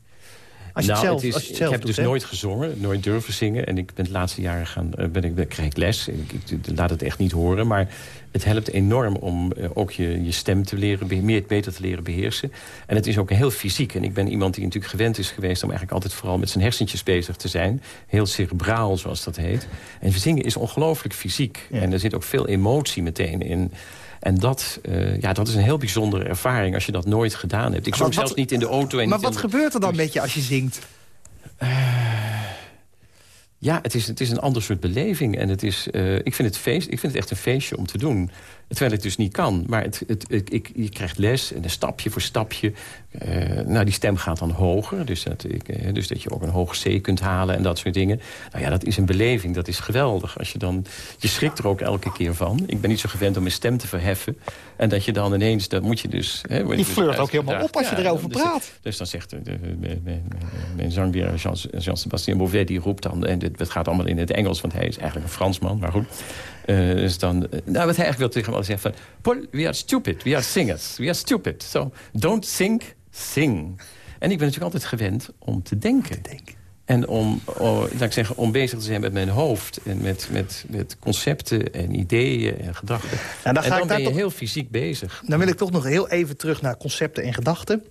Als je nou, het zelf, het is, ik heb dus nooit gezongen, nooit durven zingen. En ik ben de laatste jaren gaan, ben ik, kreeg ik les. Ik, ik, laat het echt niet horen. Maar het helpt enorm om uh, ook je, je stem te leren, meer, beter te leren beheersen. En het is ook heel fysiek. En ik ben iemand die natuurlijk gewend is geweest... om eigenlijk altijd vooral met zijn hersentjes bezig te zijn. Heel cerebraal, zoals dat heet. En zingen is ongelooflijk fysiek. En er zit ook veel emotie meteen in. En dat, uh, ja, dat is een heel bijzondere ervaring als je dat nooit gedaan hebt. Ik zong zelfs niet in de auto. En maar wat gebeurt er dan met je als je zingt? Uh, ja, het is, het is een ander soort beleving. En het is, uh, ik, vind het feest, ik vind het echt een feestje om te doen. Terwijl het dus niet kan. Maar het, het, ik, je krijgt les en een stapje voor stapje. Uh, nou, die stem gaat dan hoger. Dus dat, ik, uh, dus dat je ook een hoge C kunt halen en dat soort dingen. Nou ja, dat is een beleving. Dat is geweldig. Als je, dan, je schrikt er ook elke keer van. Ik ben niet zo gewend om mijn stem te verheffen. En dat je dan ineens, dat moet je dus... Hè, je die flirt ook helemaal op als je erover dus, praat. Dus dan zegt de, de, mijn zangleer Jean-Sébastien Beauvais... die roept dan, en het gaat allemaal in het Engels... want hij is eigenlijk een Fransman, maar goed... Uh, dus dan, nou, wat hij eigenlijk wil tegen me zeggen van... Paul, we are stupid, we are singers, we are stupid. So, don't think, sing. En ik ben natuurlijk altijd gewend om te denken. denken. En om, oh, laat ik zeggen, om bezig te zijn met mijn hoofd... en met, met, met concepten en ideeën en gedachten. en dan, ben je heel fysiek bezig. Dan wil ik toch nog heel even terug naar concepten en gedachten.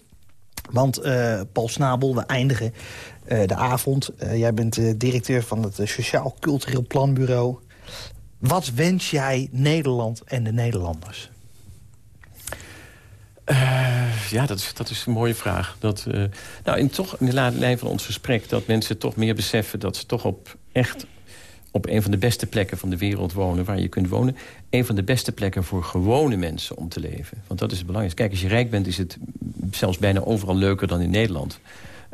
Want uh, Paul Snabel, we eindigen de avond. Uh, jij bent directeur van het Sociaal Cultureel Planbureau. Wat wens jij Nederland en de Nederlanders? Ja, dat is, dat is een mooie vraag. Dat, nou, in, toch, in de lijn van ons gesprek... dat mensen toch meer beseffen dat ze toch op echt op een van de beste plekken van de wereld wonen... waar je kunt wonen. Een van de beste plekken voor gewone mensen om te leven. Want dat is het belangrijkste. Kijk, als je rijk bent is het zelfs bijna overal leuker dan in Nederland.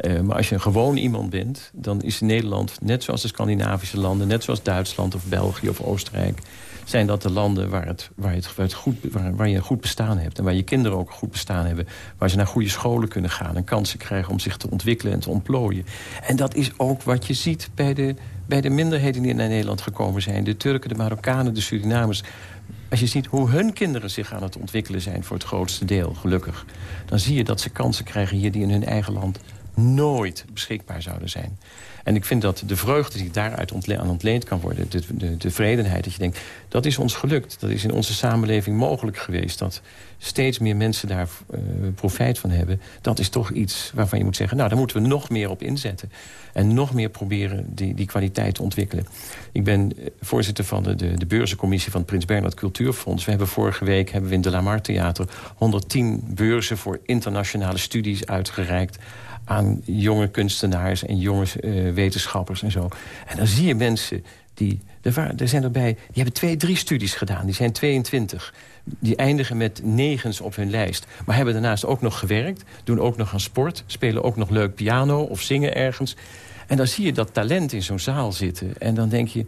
Uh, maar als je een gewoon iemand bent, dan is Nederland... net zoals de Scandinavische landen, net zoals Duitsland of België of Oostenrijk... zijn dat de landen waar, het, waar, het, goed, waar je een goed bestaan hebt... en waar je kinderen ook een goed bestaan hebben... waar ze naar goede scholen kunnen gaan en kansen krijgen om zich te ontwikkelen en te ontplooien. En dat is ook wat je ziet bij de, bij de minderheden die naar Nederland gekomen zijn. De Turken, de Marokkanen, de Surinamers als je ziet hoe hun kinderen zich aan het ontwikkelen zijn... voor het grootste deel, gelukkig... dan zie je dat ze kansen krijgen hier die in hun eigen land nooit beschikbaar zouden zijn. En ik vind dat de vreugde die daaruit aan ontleend kan worden... De, de, de vredenheid, dat je denkt, dat is ons gelukt. Dat is in onze samenleving mogelijk geweest. Dat steeds meer mensen daar uh, profijt van hebben. Dat is toch iets waarvan je moet zeggen... nou, daar moeten we nog meer op inzetten. En nog meer proberen die, die kwaliteit te ontwikkelen. Ik ben eh, voorzitter van de, de, de beurzencommissie van het Prins Bernhard Cultuurfonds. We hebben vorige week hebben we in de Lamar Theater... 110 beurzen voor internationale studies uitgereikt aan jonge kunstenaars en jonge uh, wetenschappers en zo. En dan zie je mensen die... Er zijn erbij, die hebben twee, drie studies gedaan. Die zijn 22. Die eindigen met negens op hun lijst. Maar hebben daarnaast ook nog gewerkt. Doen ook nog aan sport. Spelen ook nog leuk piano of zingen ergens. En dan zie je dat talent in zo'n zaal zitten. En dan denk je...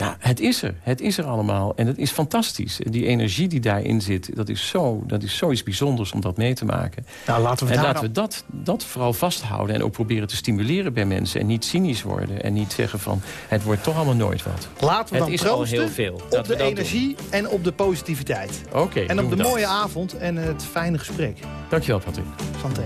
Ja, het is er. Het is er allemaal. En het is fantastisch. Die energie die daarin zit, dat is, zo, dat is zoiets bijzonders om dat mee te maken. Nou, laten we en laten we dat, dat vooral vasthouden en ook proberen te stimuleren bij mensen. En niet cynisch worden. En niet zeggen van, het wordt toch allemaal nooit wat. Laten we het is al heel veel. op de energie en op de positiviteit. Oké. en op de mooie avond en het fijne gesprek. Dankjewel, Patrick. Santé.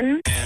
Jen.